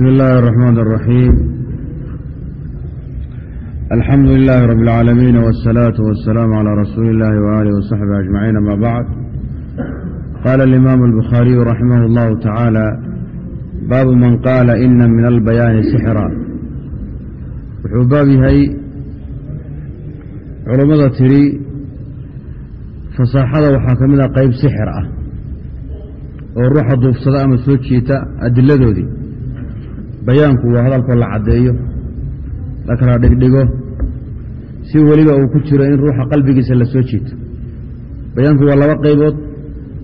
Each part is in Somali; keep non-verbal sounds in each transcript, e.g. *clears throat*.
بسم الله الرحمن الرحيم الحمد لله رب العالمين والصلاة والسلام على رسول الله وآله وصحبه أجمعين ما بعد قال الإمام البخاري رحمه الله تعالى باب من قال إن من البيان سحرا wuxuu baab yahay culammada tiri fasaaxada waxaa ka mid ah qeyb sixir ah oo ruuxa duufsada ama soo jiita adiladoodii bayaanku waa hadalkoo la caddeeyo la kala dhigdhigo si weliba uu ku jiro in ruuxa qalbigiisa la soo jiito. Bayaanku waa laba qaybood.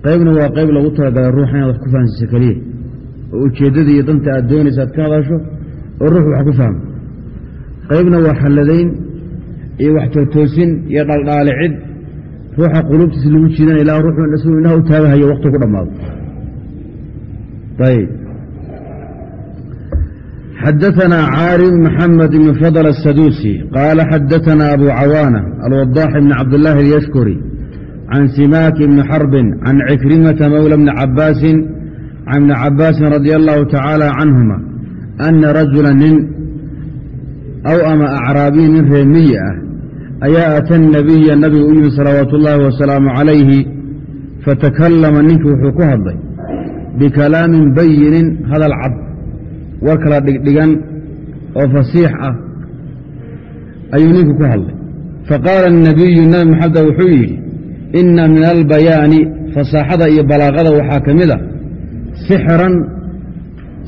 Qaybna waa qayb lagu talagalay ruuxa inaad wax ku fahansiiso keliya oo ujeeddadii iyo danta aad doonaysa aad ka hadasho oo ruuxu wax ku fahmo qaybna waa xalladayn iyo wax tootoosin iyo dhaldhaalicid. Ruuxa quluubtiisa lagu jiidanaya ilaa ruuxu isagu inaha u taagahayo wakti ku dhammaado. Ayb xadaثna cاarم محamed بن fضل السdوسي qاala xadaثna أbو cawاnة الوضاح بن cabdاللahi اليشhكري عan سimaك بن xرب عan عكرمة mولى بن cabاasi عan بن cabاasi رضي الله تaعالى عanهma أna raجuلa nin aw ama أcraabiy nin reemiyi ah ayaa أtى النabiya nabiga u yimi salawaaت الlahi وaسalaamu عalayhi faتakalama ninkii wuxuu ku hadlay bkalaamin bayinin hadal cad war kala dhigdhigan oo fasiix ah ayuu ninku ku hadlay. Faqaala الnabiyu nabi maxameda wuxuu yidhi ina min albayaani fasaaxada iyo balaaqada waxaa ka mid a sixran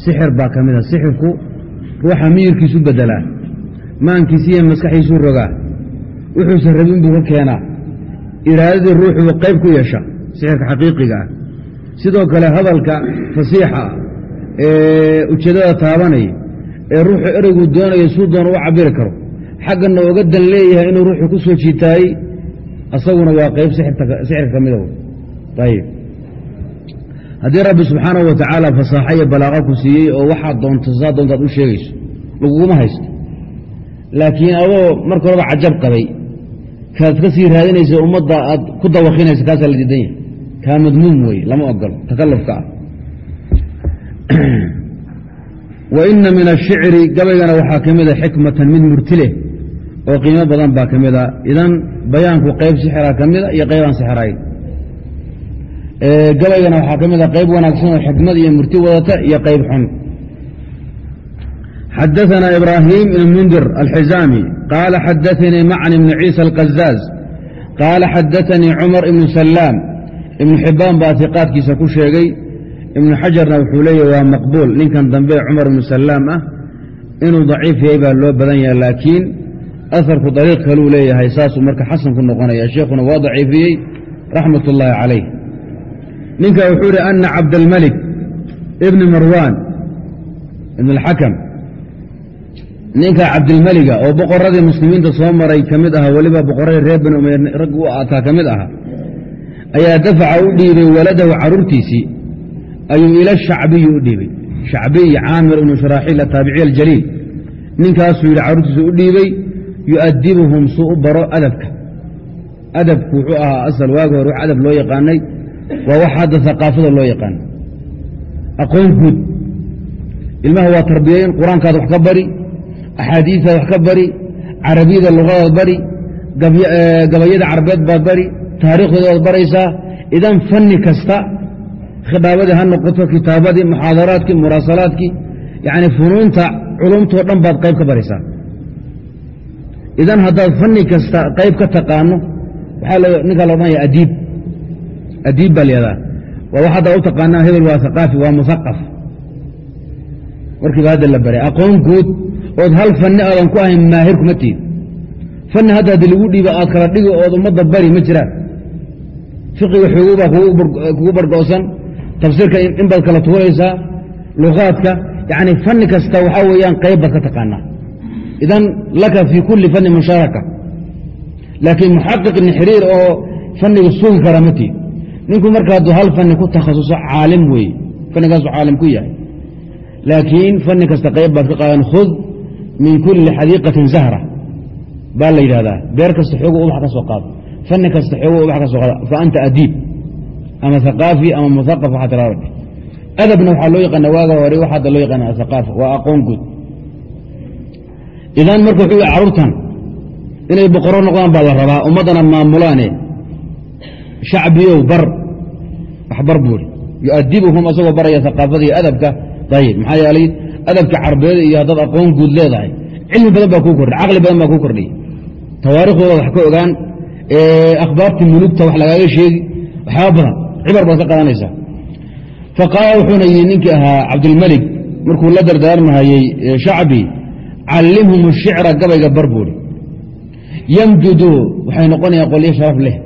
sixir baa ka mid a sixirku ruuxa miyirkiisu bedelaa maankiisi iyo maskaxiisu rogaa. Wuxuusan rabin buu ka keenaa iraadadii ruuxuu qayb ku yeesha sixirka xaqiiqiga ah. Sidoo kale hadalka fasiixa ee ujeeddada taabanaya ee ruuxu ereygu doonayo suu doona u cabiri karo. Xaggana oga dan leeyahay inuu ruuxu ku soo jiitaayey asaguna waa qayb sixirka ka mida ayib haddii rabbi subxaanahu wa tacaala fasaaxo iyo balaaqa ku siiyey oo waxaad doonto saa doonta ad u sheegayso laguguma haysto. Laakiin adoo marka horeba cajab qabay. Kaad ka sii raadinaysa ummadda aad ku dawakinaysa kaasaa la diidan yahay. Kaa madmuum weye lama ogolo takalufka ah *clears throat* wa ina min ashicri gabaygana waxaa ka mida xikmatan mid murti leh oo qiimo badan baa ka mida idan bayaanku qayb sixira ka mida iyo qaybaan sixrayn. Gabaygana waxaa ka mida qayb wanaagsan oo xikmad iyo murti wadata iyo qayb xun. Xadaثna ibrahim ibn mundir alxizaami qaala xadaanii macn ibn ciisa alqazaaz qaala xadaanii cumar ibn salaam ibn xibaan baa iqaadkiisa ku sheegay ibnu xajarna wuxuu leeyahy waa maqbuul. Ninkan dambe cumar ibnu salaam ah inuu daciif yahay baa loo badan yaha laakiin aharku dariiq kaluu leeyahay saasuu marka xasan ku noqonaya sheikhuna waa daciifiyey raxmat ullaahi calayh. Ninka wuxuu ihi ana cabdalmalik ibni marwan ibn alxakam ninka cabdilmeliga oo boqoradii muslimiinta soo maray ka mid ahaa weliba boqoradii reer bani umayr rag u ataa ka mid ahaa ayaa dafaca u dhiibay waladahu caruurtiisii ayuu ila shacbiyi u dhiibay. Shacbiy caamir ibnu sharaaxiil ataabiciy aljaliil. Ninkaasuu yidhi carruurtiisa u dhiibay yu'adibuhum suu u baro adabka. Adabku wuxuu ahaa asal waagi hore wax adab loo yaqaanay waa wax hadda haqaafada loo yaqaano aqoon guud. Ilmaha waa tarbiyayn qur'aankaad wax ka bari axaadiistaad wax ka bari carabiyada luqadaad bari gabayada carabeed baad bari taariikhdooda waad baraysaa. Idan fanni kasta khidaabadii ha noqoto kitaabadii muxaadaraadkii muraasalaadkii yani funuunta culumtoo dhan baad qayb ka baraysaa. Idan haddaad fanni kasta qayb ka taqaano ninkaa la odhanaya adiib. Adiib baa layahdaa waa wax haddaa u taqaanaa hebel waa haqaafi waa musaqaf markiiba hadda la baray aqoon guud ood hal fanni aadan ku ahayn maahir kuma tiid fanni hadda haddii lagu dhiiba aad kala dhigi ood ummadda bari ma jiraan. Fiqiga xoogubaa kugu bargo'san tafsiirka in baad kala tuuraysaa luqaadka yani fanni kasta waxaa weeyaan qayb baad ka taqaanaa. Idan laka fii kulli fanni mushaaraka. Laakiin muxaqiq nixriir oo fanniga sugi kara ma tiid ninku marka hadduu hal fanni ku takhasuso caalim weeye fannigaasuu caalim ku yahay. Laakiin fanni kasta qayb baad ka qaadan khud min kulli xadiiqatin zahra. Baa la yidhahdaa beer kasta xoogo ubax ka soo qaado fanni kasta xoogo ubax ka soo qaado fa anta adiib ama haqaafi ama muaqaf waxaa tiraada adabna waxaa loo yaqaana waaga hore waxa hadda loo yaqaana athaqaafa waa aqoon guud. Idan marka wuxuu yihi carruurtan inay boqoro noqdaan baa la rabaa ummaddana maamulaane shacbiyow bar waxbar buuri yuadibuhum asagoo baraya aqaafada iyo adabka ayib maxaa yeelay adabka carbeed iyo haddaad aqoon guud leedahay cilmi badan baa kuu kordhay caqli badan baa kuu kordhiy tawaariikhdooda wax ka ogaan akhbaartii mulugta wax lagaaga sheegi waxyaaba badan cibar baad ka qadanaysaa faqaala wuxuuna yidhi ninkii ahaa cabdulmelig markuu la dardaarmahayey shacbi callimhum shicra gabayga bar buuri yamjudu waxay noqonayaan qolyo sharaf leh.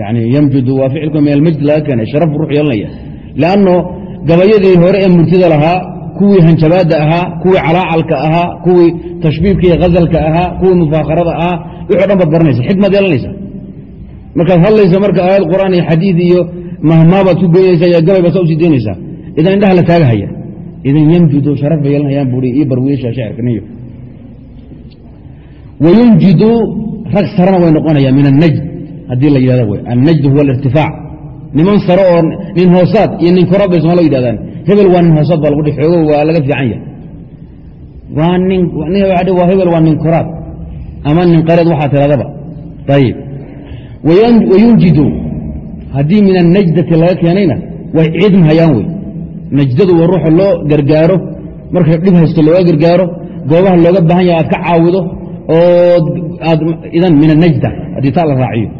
Yani yamjudu waa ficilku min almajd laga keenay sharaf ruux yeelanaya lanno gabayadii hore ee murtida lahaa kuwii hanjabaadda ahaa kuwii calaacalka ahaa kuwii tashbiibka iyo ahaa kuwii mufaakarada ahaa wixo dhan baad baranaysa xikmaad yeelanaysa markaad hadlaysa marka aayad qur'aan iyo xadiid iyo mahmaabaad ku geynaysa iyo gabay baad sa u sii deynaysaa idan indhaha la taagahaya idan yamjudu sharaf bay yeelanayaan buuri ii barwiisha shecirka niyo. Wayunjidu rag sarana way noqonayaan min annajd. Haddii la yidhahdo wy annajd huwa alirtifaac niman sare oo nin hoosaad iyo nin koraad bay soomalo yidhahdaan hebel waa nin hoosaad baa lagu dhi xoogo waa laga fiican yahay. Waa hebel waa nin koraad. Ama nin qareed waxaa tiradaba. Ayib wayunjidu haddii min annajdati laga keenayna way ciidmahayaan wey najdadu waa ruuxa loo gargaaro marka dhib haysto looga gargaaro goobaha looga baahan yaha aad ka caawido oo aad idan min anajda haddii taa la raaciyo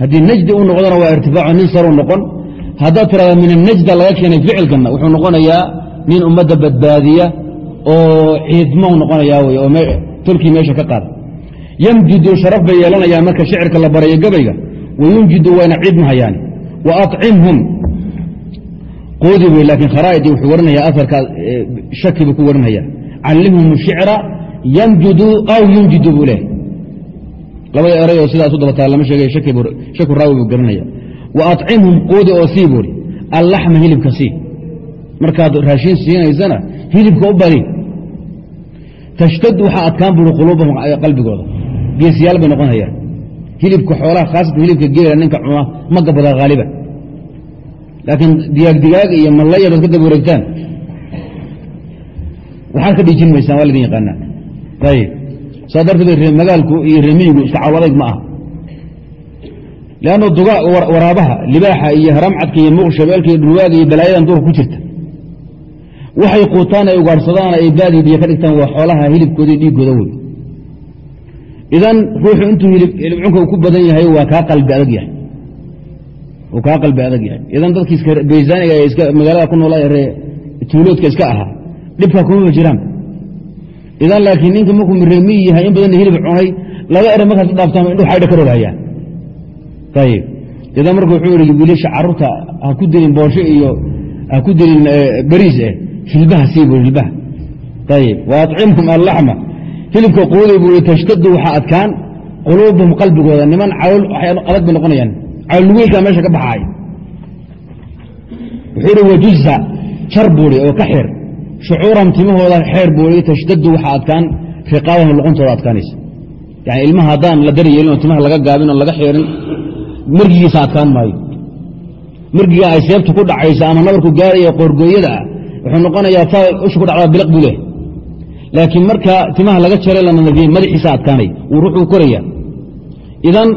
haddii najdi u noqdona waa irtifaaco nin saru noqon haddaad tirahda min anajda laga keenay ficilkanna wuxuu noqonayaa nin ummadda badbaadiya oo ciidmo noqonayaa wey oo tolkii meesha ka qaada yamjidu sharaf bay yeelanayaan marka shicirka la barayo gabayga. Wayunjidu wayna ciidmahayaan wa acimhum qoodi wey laakiin kharaa'idii wuxuu warinayaa aarka shaki buu ku warinaya callimhum shicra yamjudu aw yunjidu buu leh labada eray oo sidaas u dabataa lama sheegay shaku raawi buu garanaya wa acimhum qoodi oo sii buuri allaxma hilibka sii. Markaad raashin siinaysana hilibka u badi tashtad waxaa adkaan buuri quluubahum qalbigooda geesiyaal bay noqonayaan. Hilibka xoolaha khaasatan hilibka geela ninka cuna ma gabada haaliban laakiin digaag digaag iyo mallaya daad ka daba wareegtaan waxaad ka dhiijin maysaan waa ladin yaqaanaa. Ayib saa darteed magaalku iyo remiyigu iska cawladayg ma aha. Leanno duga waraabaha libaaxa iyo haramcadka iyo muuq shabeelka iyo dhulwaaga iyo balaayadan duurka ku jirta. Waxay quutaan ay ugaarsadaan ay baadii biyo ka dhigtaan waa xoolaha hilibkooda iyo dhiiggooda wey idan ruuxu intuu hilibcunka ku badan yahay waa kaa qalbi adag yahay. Uu kaa qalbi adag yahay. Idan dadkii baysaaniga ee magaalada ku noolaa ree tuuloodka iska ahaa dhibkaa kumaba jiraan. Idan laakiin ninka markuu reemiyi yahay in badanna hilib cunay laba ere markaas dhaaftaama indhu xaydha ka rogayaan ayib idan marka wuxuu ihi wiilasha carruurta ha ku dilin boosho iyo ha ku dilin bariis eh hilbaha sii buu hilbaha ayib wa acimhum allaxma hilibka quudi buu tashtadu waxaa adkaan. Quluubuhum qalbigooda niman calool adag bay noqonayaan. Calolnugeylkaa meesha ka baxaay wuxuu ihi wajuza jar buuri oo ka xir shucuuran timahooda xeer buuri tashtadu waxaa adkaan riqaabahum luquntooda adkaanaysa. Yani ilmaha haddaan la daryeelin oo timaha laga gaabin oo laga xirin margigiisa adkaan maayo. Margiga ay seebtu ku dhacaysa ama nabarku gaaraya qoorgooyada ah wuxuu noqonayaa usha ku dhacdaa biliq buu leh laakiin marka timaha laga jaray la nadafiyey madaxiisa adkaanay wuu ruuxuu koraya. Idan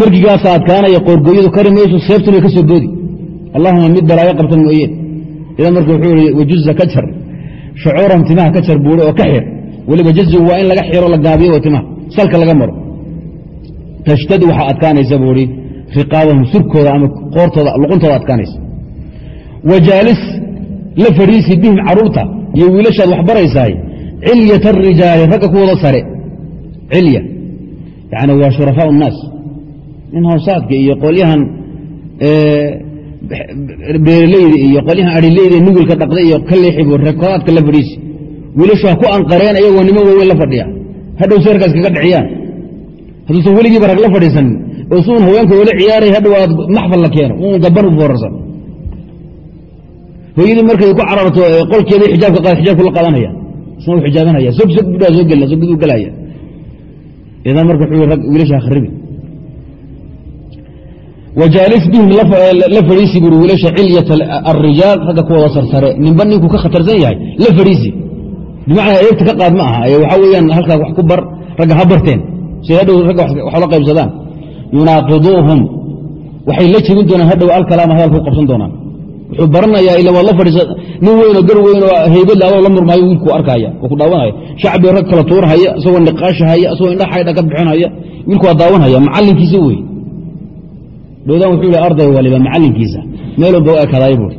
margigaasa adkaanaya qoorgooyadu kari mayso seebtuna ka soo boodi allahuma mid balaayo qabtan mooyeen idan marka wuxuu ihi wajuza ka jar shucuuran timaha ka jar buuri oo ka xir. Weliba jazigu waa in laga xiro la gaabiyo oo timaha salka laga maro. Tashtad waxaa adkaanaysa buuri riqaabahum surkooda ama qoortooda luquntooda adkaanaysa. Wajaalis la fadhiisi bihim carruurta iyo wiilashaad wax baraysaay cilyat arijaali ragga kuwooda sare cilya yani waa shurafaa الnaas nin hoosaadka iyo qolyahan beeraleyda iyo qolyahan arileyda nugilka dhaqda iyo ka leexibo rekoraadka la fadhiisi wiilashu ha ku anqareen ayagoo nimo waaweyn la fadhiya hadhow seerkaas kaga dhiciyaan hadduusan weligiiba rag la fadhiisanin oo suun haweenka oola ciyaaray hadhow aad maxfal la keeno un gaban u hooyadii markay ku cararto qolkeeda xijaabka xijaabku la qaadanaya isna u xijaabanaya sog sog budhaa soo gelina sogiduu gelaya idan marka wuxuu rag wiilasha kharibi wajaalis bihim la fadhiisi buri wiilasha cilyat arijaal ragga kuwada sarsare. Ninba ninkuu ka khatarsan yahay la fadhiisi bimacnaa eegta ka qaad ma aha ee waxaa weeyaan halkaas wax ku bar ragga ha barteen. Si hadhow ragga wax la qaybsadaan? Yunaaqiduuhum. Waxay la jebin doonaan hadhow alkalaama hadalka u qabsan doonaan wuxuu baranayaa ila waad la fadhiisa nin weynoo gar weyn oo heybadla adoo la murmaayo wiilku arkaya oo ku daawanaya shacbi rag kala tuurhaya isagoo niqaashahaya isagoo indha ka bixinaya. Wiilku waa daawanhaya macallinkiisa wey dhowdaan wuxuu yihi arday waliba macallinkiisa. Meel walba u ekadaay buui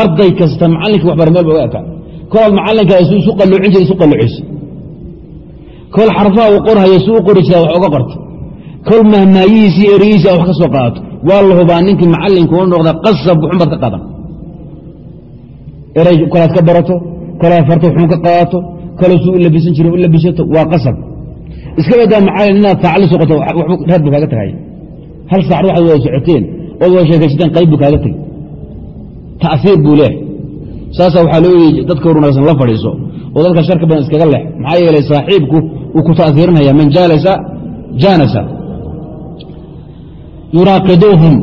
arday kasta macallinkii waxbar meel ba u ekaa kolaad macallinkaa isu qalloocin jira isu qalloocisa kol xarfaha uu qorhaya su u qori jira wax oga qorta kol mahmaayihiisi eriyihiisi a wax ka soo qaadato waa la hubaa ninkii macallinka u noqda qasab buxunbaad ka qadan eray kolaad ka barato kolaad farto xun ka qaadato kalo suu u labisan jira u labisato waa qasab. Iska badaa macallin inaad saac la socoto reer bu kaaga tagay hal saacad waxaad wada socoteen ood wada sheekaysateen qayb buu kaaga tegey taiir buu leehay saasa waxaa loo yii dadka wanaagsan la fadhiiso oo dadka sharka badan iskaga lex maxaa yeelay saaxiibku wuu ku ta'iirinaya man jaalasa jaanasa yuraaqiduuhum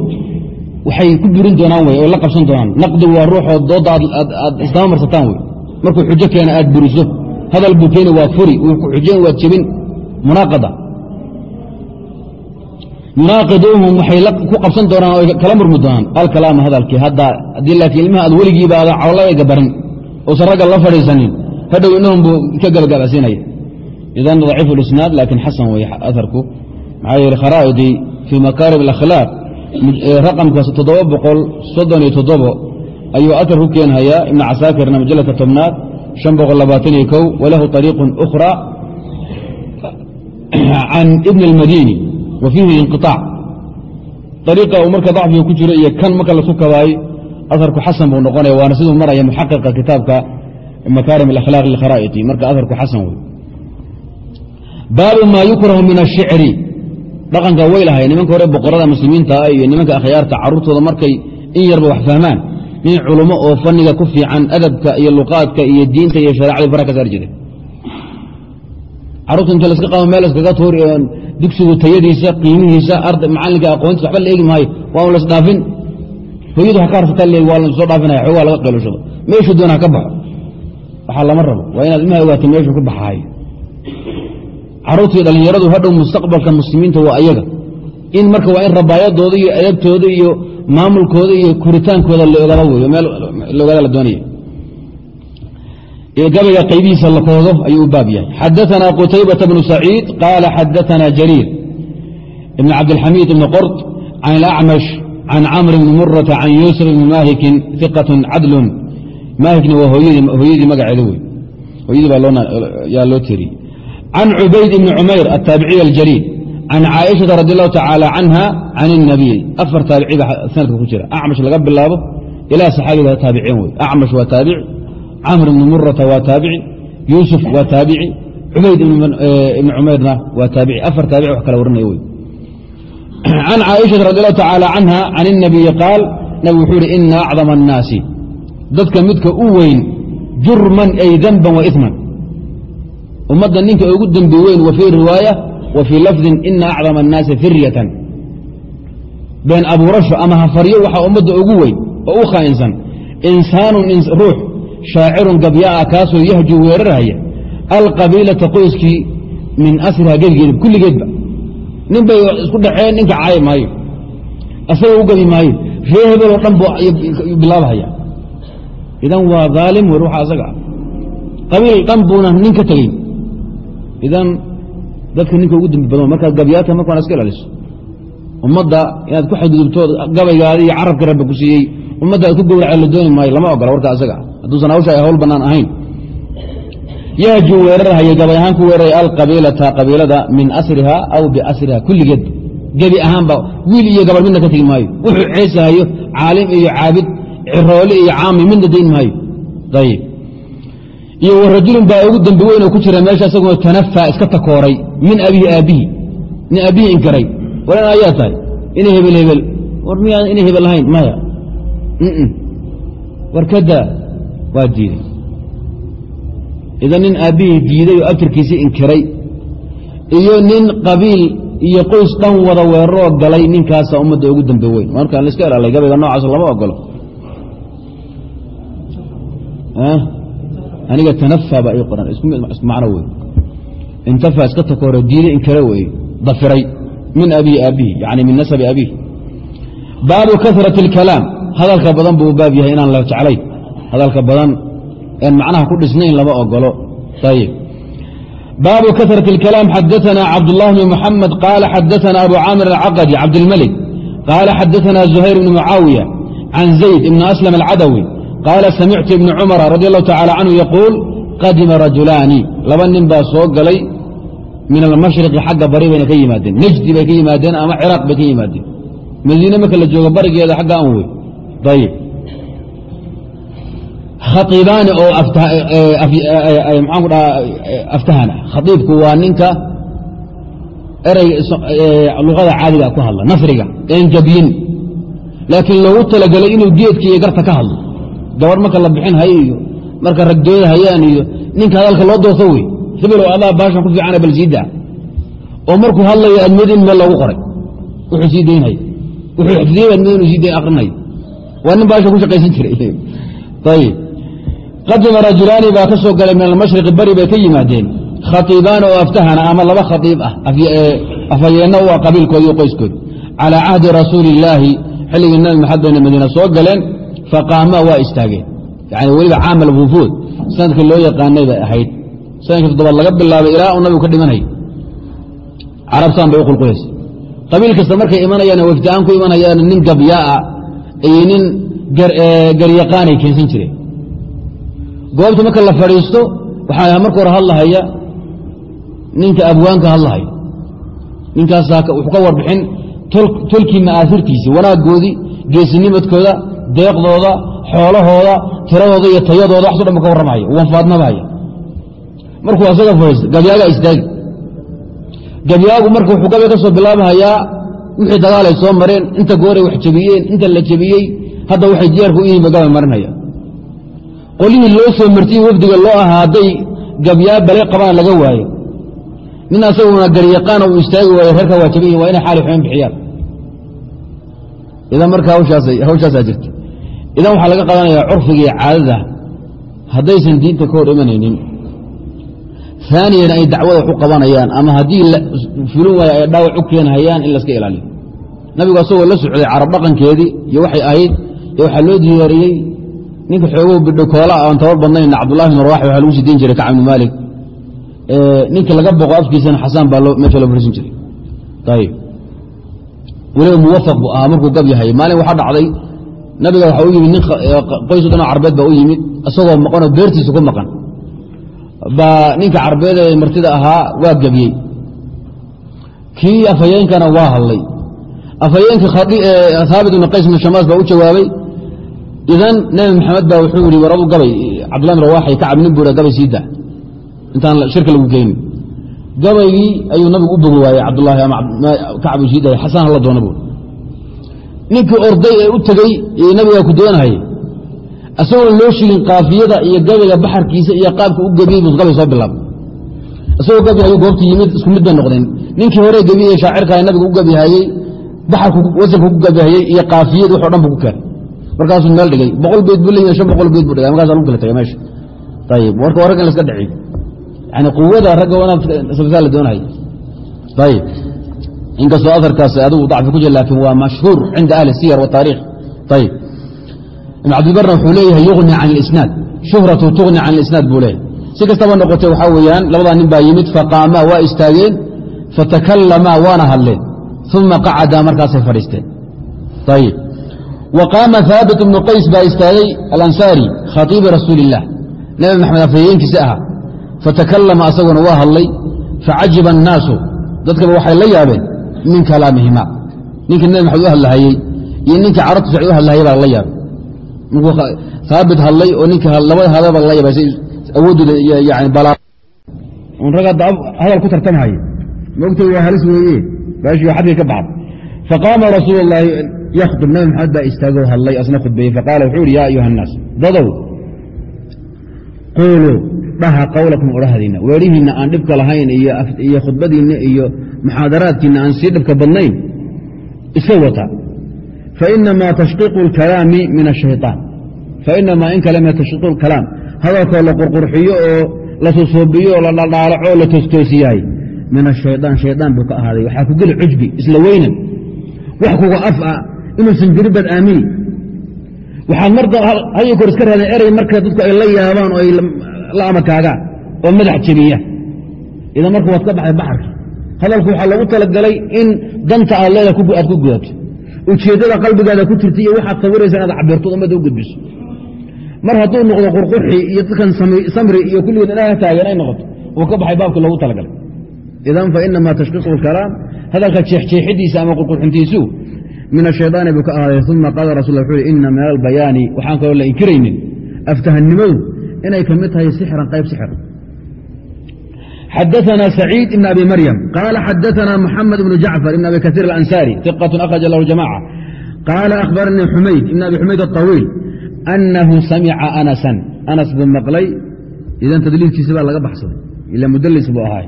waxay ku burin doonaan wey oo la qabsan doonaan. Naqdigu waa ruuxoo dooda aad isdama marsataan wey markuu xujo keena aad buriso. Hadal buu keeni waa furi. Xujeen waad jebin. Munaaqada. Yunaaqiduuhum waxay ku qabsan doonaan oo kala murmi doonaan. Alkalaama hadalkii hadda haddii laakiin ilmaha aad weligiiba aadan cawlaga barin oosan ragga la fadhiisanin hadhow inahum buu ka gabagabasiinaya idan daciif lisnaad laakiin xasan wey aarku maxaa yeele kharaa'idii fii makaarim alakhlaaq raqamkaas toddoba boqol soddon iyo toddobo ayuu aar ku keenhayaa ibna casaakirna majalladka tobnaad shan boqol labaatan iyo kow walahu ariiqun ukhra can ibni اlmadini wa fiihi inqiطaac ariiqa uu marka dacfiga ku jiro iyo kan marka lasu kabaayo aharku xasan buu noqonaya waana siduu maraya muxaqiqa kitaabka makaarim alakhlaaq lkharaa'iti marka aharku xasan wey baabu maa yukrahu min ashicri dhaqanka way lahay nimanka hore boqorada muslimiinta iyo nimanka akhyaarta carruurtooda markay in yarba wax fahmaan. Nin culummo oo fanniga ku fiican adabka iyo luqaadka iyo diinta iyo shareecadii faraha ka saari jiray. Carruurta inta laska qabo meel iskaga tuur dugsigu tayadiisa qiimihiisa macalinka aqoontiisa waxba la eegi maayo. Waa un lasdhaafin hooyadu ha ka harsata le waa la soo dhaafinaya xoogaa laga qeelushado meeshuu doona ha ka baxo. Waxaa lama rabo. Waa inaad ilmaha ogaatay meeshuu ka baxaayo caruurtii dhallinyaradu hadhow mustaqbalka muslimiinta waa ayaga. In marka waa in rabaayadooda iyo edabtooda iyo maamulkooda iyo koritaankooda laogaada wey la ogaada la doonaya. Gabayga qaybihiisa la koodo ayuu u baab yahay. Xadaana qutaybata bnu saciid qaala xadaana jariir ibn cabdilxamiid ibni qord can ilacmash can camr bni murata can yuusuf ibni maahikin iqatun cadlun. Maahikna waa hooyadii magaceeda wey hooyadii baa yaa loo tiriyey can cubayd ibni cumayr ataabiciy aljaliil can caaishata radi alahu tacaala canha can اnabiy afar taabici ba sanadka ku jira acmash laga bilaabo ilaa saxaabiga taabiciin wey acmash waa taabici camr ibni murata waa taabici yuusuf waa taabici cubayd ibni cumayrna waa taabici afar taabici wax kala warinaya wey can caaishata radi alahu tacaala canha can اnabiyi qaal nabigu wuxuu yihi ina acdama annaasi dadka midka u weyn jurman ay denban wa iman ummadda ninka ugu dembi weyn wa fii riwaaya wa fii lafdin ina acdama الnaasi firyatan. Been abuurasho ama hafaryo waxaa ummadda ugu weyn oo u khaa'insan insaanu ruux shaacirun gabyaa kaasoo yahju weerarhaya alqabiilata qoyskii min asriha gebigeeda kulligeedba. Nin bay isku dhaceen ninka caayi maayo. Asagoo u gabi maayo. Ree hebel oo dhan bu bilaabahaya. Idan waa aalim wer waxa asaga ah. Qabiil dhan buuna nin ka tegeyn idan dadka ninka ugu dembi badan markaad gabyaata marka waan iska ilaaliso. Ummadda inaad ku xadgudubto gabaygaadi iyo carabka rabba ku siiyey ummadda aad ku gowraca la dooni maayo lama ogola warka asaga. Hadduusan hawsha ay hawl bannaan ahayn. Yahju weerarhaya gabay ahaan ku weeraraya alqabiilata qabiilada min asriha aw biasriha kulligeed gebi ahaanba wiil iyo gabar midna ka tegi maayo. Wuxuu ceesahayo caalim iyo caabid ciroole iyo caami midna dayn maayo. Ayib iyo warajulun baa ugu dembi weyn oo ku jira meesha isagoo tanafaa iska takooray min abihi aabbihi nin aabbihi inkaray. War in ayaa tahay? Ina hebel hebel. War miyaa ina hebel lahayn? Maya. War kada waa diiday. Idan nin aabbihii diiday oo abtirkiisii inkiray iyo nin qabiil iyo qoys dhan wada weeraroo galay ninkaasa ummadda ugu dambe weyn. Markaan laiska ilaalay gabayga noocaas lama ogolo aniga tanafa baa ii qoran isku macno wey intafa iska takoore diiday in kale wey dafiray min abii aabihi yani min nasabi abiih baabu karati اlkalaam hadalka badan buu baab yahay inaan la jeclay hadalka badan een macnaha ku dhisnayn lama ogolo ayb baabu karati اlkalaam xadaثana cabdالlah bn mxamed qaala xadaثana abu caamir alcaqadi cabdاlmalik qaala xadaثana زuhayr bn mucaawiya can zayd ibn aslam alcadawi qaala samictu ibn cumara radi allahu tacala canhu yaquul qadima rajulaani laba nin baa soo galay min almashriqi xagga bari bayna ka yimaadeen nejdi bay ka yimaadeen ama ciraaq bay ka yimaadeen madiine marka la joogo barigeeda xagga an wey ayib khaiibaani oo maxaan ku dhaha aftahana khaiibku waa ninka erey luqada caadiga ku hadla nasriga een jabyin laakiin loogu talagelay inuu geedka iyo garta ka hadlo gabar marka la bixin hayo iyo marka ragdooda hayaan iyo ninka hadalka loo doorto wey. Hibilow adaa baashan ku fiicana bal siida oo markuu hadlayo admad in meel loogu qoray wuxuu sii daynhay wuxuu xifdiyey admad inuu sii dayn akrinay waa nin baasha ku shaqaysan jiray. Ayib. Qadima rajulaani baa ka soo galay min almashriqi bari bay ka yimaadeen. Khaiibaani oo aftahana ama laba khaiib ah afhayeenna u qabiilkoodi iyo qoyskoodi calaa cahdi rasuuli illaahi xilligii nabi maxamed bayna madiina soo galeen faqaamaa waa istaageen. Yani weliba caamal wufuud sannadkii loo yaqaanay bay ahayd. Sanadkii toddobaad laga bilaabay ilaa uu nabigu ka dhimanay carabtaan bay u qulqulaysa qabiil kasta markay imanayaan wafdi-aan ku imanayaan nin gabyaaa iyo nin garyaqaanay keensan jireen. Goobta marka la fadhiisto waxaa marka hore hadlahaya ninka abwaanka hadlahaya ninkaasaa wuxuu ka warbixin tolkii ma'aasirtiisii wanaaggoodii geesinimadkooda deeqdooda xoolahooda tiradooda iyo tayadooda waxso dhan ba ka warramaya wanfaadnabahaya markuu asaga fadhiisto gabyaagaa istaagi. Gabyaagu marka wuxuu gabay ka soo bilaabahayaa wixii dagaal ay soo mareen inta gooray wax jebiyeen inta la jebiyey hadda waxay diyaarku u yihiin ba gabay marinaya qolihii loo soo martiyey wafdiga loo ahaa hadday gabyaa bale qabaan laga waayo. Nin asaguna garyaqaana uu istaagi waayo reerka waa jaban yihiin waa inay xaali xumen bixiyaan. Idan marka hawshaasaa jirta idan waxaa laga qadanaya curfiga iyo caadada haddaysan diinta ka hor imanaynin. Aaniyan ay dacwada wax u qabanayaan ama haddii fulin waaya ay dhaawac u keenhayaan in laska ilaaliyo nabigu asagoo la socday carab dhaqankeedii iyo waxay ahayd waxaa loo diyaariyey ninka xoogow bidho koola aan tabar badnayn cabdullahi bin rawax waxaa lagu sii dayn jiray kacb bn maalik. Ninka laga boqo afkiisana xasaan baa meesha loo fariisin jiray. Ayib weliba muwafaq buu ahaa markuu gab yahay. Maalin waxaa dhacday nabiga waxaa u yimid qoys o dhan oo carbeed baa u yimid isagoo maqanoo beertiisa ku maqan. Baa ninka carbeed ee martida ahaa waa gebiyey kii afhayeenkana waa hadlay. Afhayeenka haabit ibn qays ibn shamaas baa u jawaabay idan nebi maxamed baa wuxuu yihi waradu gabay cabdullah bin rawaxay kacab nin buura gabay sii daa intaan shirka lagu geynin. Gabaygii ayuu nabigu u bogi waayey cabdulahi ama kacab uu sii daayay xasaan hala doona buur ninkii orday ee u tegey ee nabigaa ku doonahayay isagoon loo shigin kaafiyada iyo gabayga baxarkiisa iyo qaabka u gebiyey buu gabay soo bilaabay. Isagoo gabyahayuu goobta yimid isku mid bay noqdeen ninkii hore gebiyey shaacirkaa nabiga u gabyahayey baxarku wasanka ku gabyahayey iyo kaafiyad waxo dhan bu ku keenay. Markaasuu meel dhigay. Boqol beyd buu leeyahay shan boqol beyd buu dhigay. Markaasa lagu kala tagay meesha. Ayib marka waa raggan la iska dhaciy yani quwada ragga wanaag sabsaa la doonaya ayib inkastoo aharkaas adigu dacfi ku jira laakin waa mashhuur cinda ahli siyar wataarikh ayib ibn cabdibarna wuxuu leeyahay yugni can اlisnaad shuhratu tugni can اlisnaad buu leeyahy si kastaba noqotay waxaa weeyaan labadaa nin baa yimid faqaamaa waa istaageen fatakalamaa waana hadleen uma qacadaa markaasay fadhiisteen ayib wa qaama haabit ibnu qays baa istaagay alansaari khatiibi rasuuli اllah nebi maxamed afhayeenkiisa ahaa fatakalama asaguna waa hadlay facajiba annaasu dadkaba waxay la yaabeen min kalaamihima ninkii nebi maxamed u hadlahayey iyo ninkii carabtu sacd u hadlahayay baa la yaabay markuu haabit hadlay oo ninka labada hadaba la yaabay say awooddooda yani balaa un rag hadal ku tartamhaya mogta waa halis weeye baashii xadkii ka baxda faqaama rasuul اllaahi yakhdub nabi maxamed baa istaagoo hadlay asna khudbeeyey faqaala wuxuu ihi yaa ayuha الnaas dadow quuluu dhaha qawlakum odhahdiinna weerihiinna aan dhibka lahayn iyo khudbadiinna iyo muxaadaraadkiina aan sii dhibka badnayn iska wata fainamaa tashqiiqu اlkalaami min ashayطaan fainamaa in kale min tashqiiqu اlkalaam hadalkoo la qurqurxiyo oo la susuubiyo oo la dhaldhaalaco oo la toostoosiyahay min ashayطaan shayطaan buu ka ahaaday waxaa ku geli cujbi isla weynan wax kuga af ah inuusan jirin baad aamini waxaad mar hayo kor iska raadeen erey marka dadku ay la yaabaan oo ay la amakaagaan oo madax jebiya idan marka waad ka baxday baxarki hadalku waxaa loogu talagalay in danta aad leeda aad ku gudato. Ujeeddada qalbigaada ku jirta iyo waxaad sawiraysa inaad cabirto ummadda u gudbiso. Mar hadduu noqdo qurqurxi iyo dadkan samri iyo kulligood inaha taagan ay noqoto uu ka baxay baabkii loogu talagalay. Idan fainamaa tashkiiqu lkalaam hadalka jeexjeexidiisa ama qurqurxintiisu min ashayطaani buu ka ahaaday uma qaala rasul wuxuu yhi ina min albayaani waxaan kaloo la inkiraynin aftahannimadu inay ka mid tahay sixran qayb sixir xadaثna سacيid ibn abi maryam qaala xadaثna mxamed ibn jacfar ibn abi kaثيir اlansari ثiqaة akhraja lahu jamaca qaala akhbaranii xumayd ibn abi xumayd aلطawiil anahu samica anasan anas buu maqlay idan tadliilkiisi baa laga baxsaday ila mudlis buu ahaay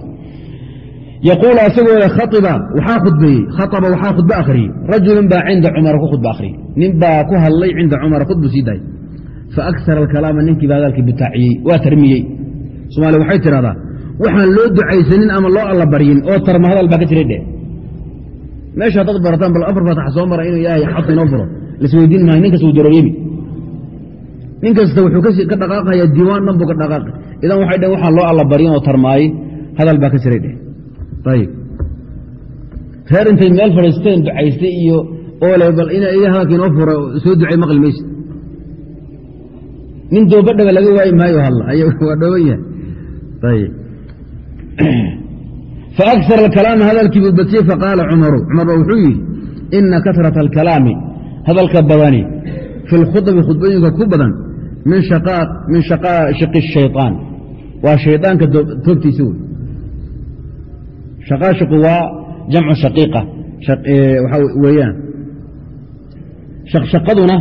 yaquul asagoo le khaiba waxaa khudbeeyey khaaba waxaa khudbe akhriyey rajulun baa cinda cumara ku khudbe akhriyey nin baa ku hadlay cinda cumara khudbu sii daayay faakara alkalaama ninkii baa hadalkii butaaciyey waa tarmiyey somaaliya waxay tidhahdaa waxaan loo ducaysanin ama loo allabaryin oo tarma hadal baa ka jiray dheh meesha haddaad barataan bal afar faatax soo mara inuu ilaahay xad inoo furo. Lasweydiin maayo nin kasta wuu darooryeemi nin kasta wuxuu ka dhaqaaqaya diiwaan dhan buu ka dhaqaaqay. Idan waxay dhaheen waxaan loo allabaryin oo tarmaayey hadal baa ka jiray dheh ayib. Reer intay meel fadhiisteen ducaystay iyo oole bal in hadalka inoo furo soo ducay maqli mayse nin doobadhaga laga waayi maayo hadla. Waa dhooban yahay. Ayib faakar alkalaama hadalkii buu batiyey faqaala cumaru cumar ba wuxuu yidhi ina kasrata alkalaami hadalka badani fi lkhudabi khudbooyinka ku badan min shaqaashiqi shayطaan waa shaydaanka toogtiisa wey shaqaashiqu waa jamcu shaqiiqa weeyaan shaqshaqaduna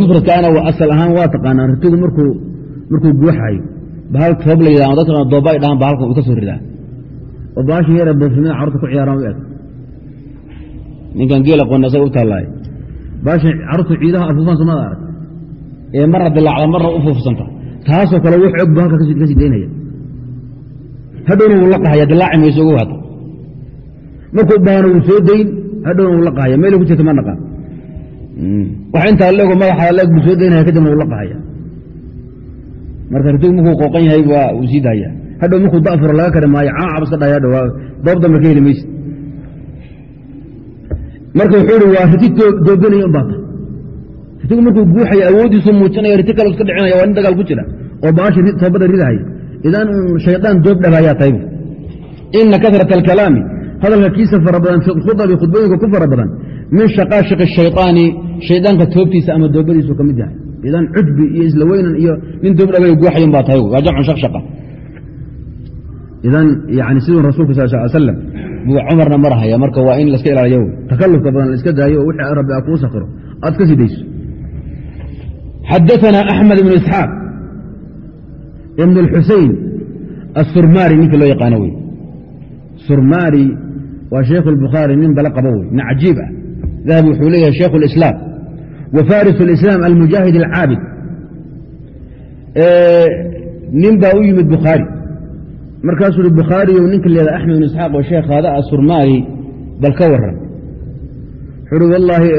mufradkaana asal ahaan waa taqaanaa markuu markuu guuxayo bahal toob la yidhah dadka dooba ay dhahaan bahalkan uu ka soo ridaa oo baashin yare boofimada carurta ku ciyaaraan u eg ninkan geel aqoon asaga u taallaaye baashin carurta ciidaha afuufan somada arag ee marna dilaacda marna u fuufsanta taasoo kale wux og bu halka ka daynaya hadhowna wuu la qahaya dilaaci mayso ogow hadda markuu baano wuu soo dayn hadhowna wuu la qahaya meelay ku jirta ma naqaan wax intaa leego madaxa leeg buu soo daynaya kadibna wuu la qahaya marka ritigu markuu qooqan yahay waa uu sii daaya hadhow markuu dafuro laga kari maayo caacab iska dhaya hadhow doob dambe ka heli mayse marka wuxuu ihi waa riti doobinaya un ritigu markuu guuxaya awooddiisu muujinaya riti kale iska dhicinaya waa nin dagaal ku jira oo baashi toobada ridahaya idan shaydaan doob dhabayaa taybu. Ina kasrata alkalaami hadalka kiisa fara badan fi khudabi khudbooyinka ku fara badan min shaqaashiqi shayطaani shaydaanka toobtiisa ama doobadiisu ka mid yahay idan cujbi iyo isla weynan iyo nin doob dhabay guuxayan baa tahay waa jamcu shaqshaqa idan yani siduu rasuulku sal sl slam buu cumarna marahaya marka waa in laska ilaaliyo takalufka badan laiska daayo wixii rabbi a kuu sakiro aad ka sii dayso xadaana axmed ibnu isxaaq ibn اlxusein asurmari ninkii loo yaqaano wey surmari waa sheikhu اlbukhaari nin bala qabo wey nin cajiib ah dahabi wuxuu leeyahay sheikhu اlislaam faris اlislaam almujaahid alcaabid nin baa u yimid bukhaari markaasuu hi bukhaariyo ninka leeda axmed ibn isxaaq oo sheekhaada ah surmari bal ka waran wuxuu hi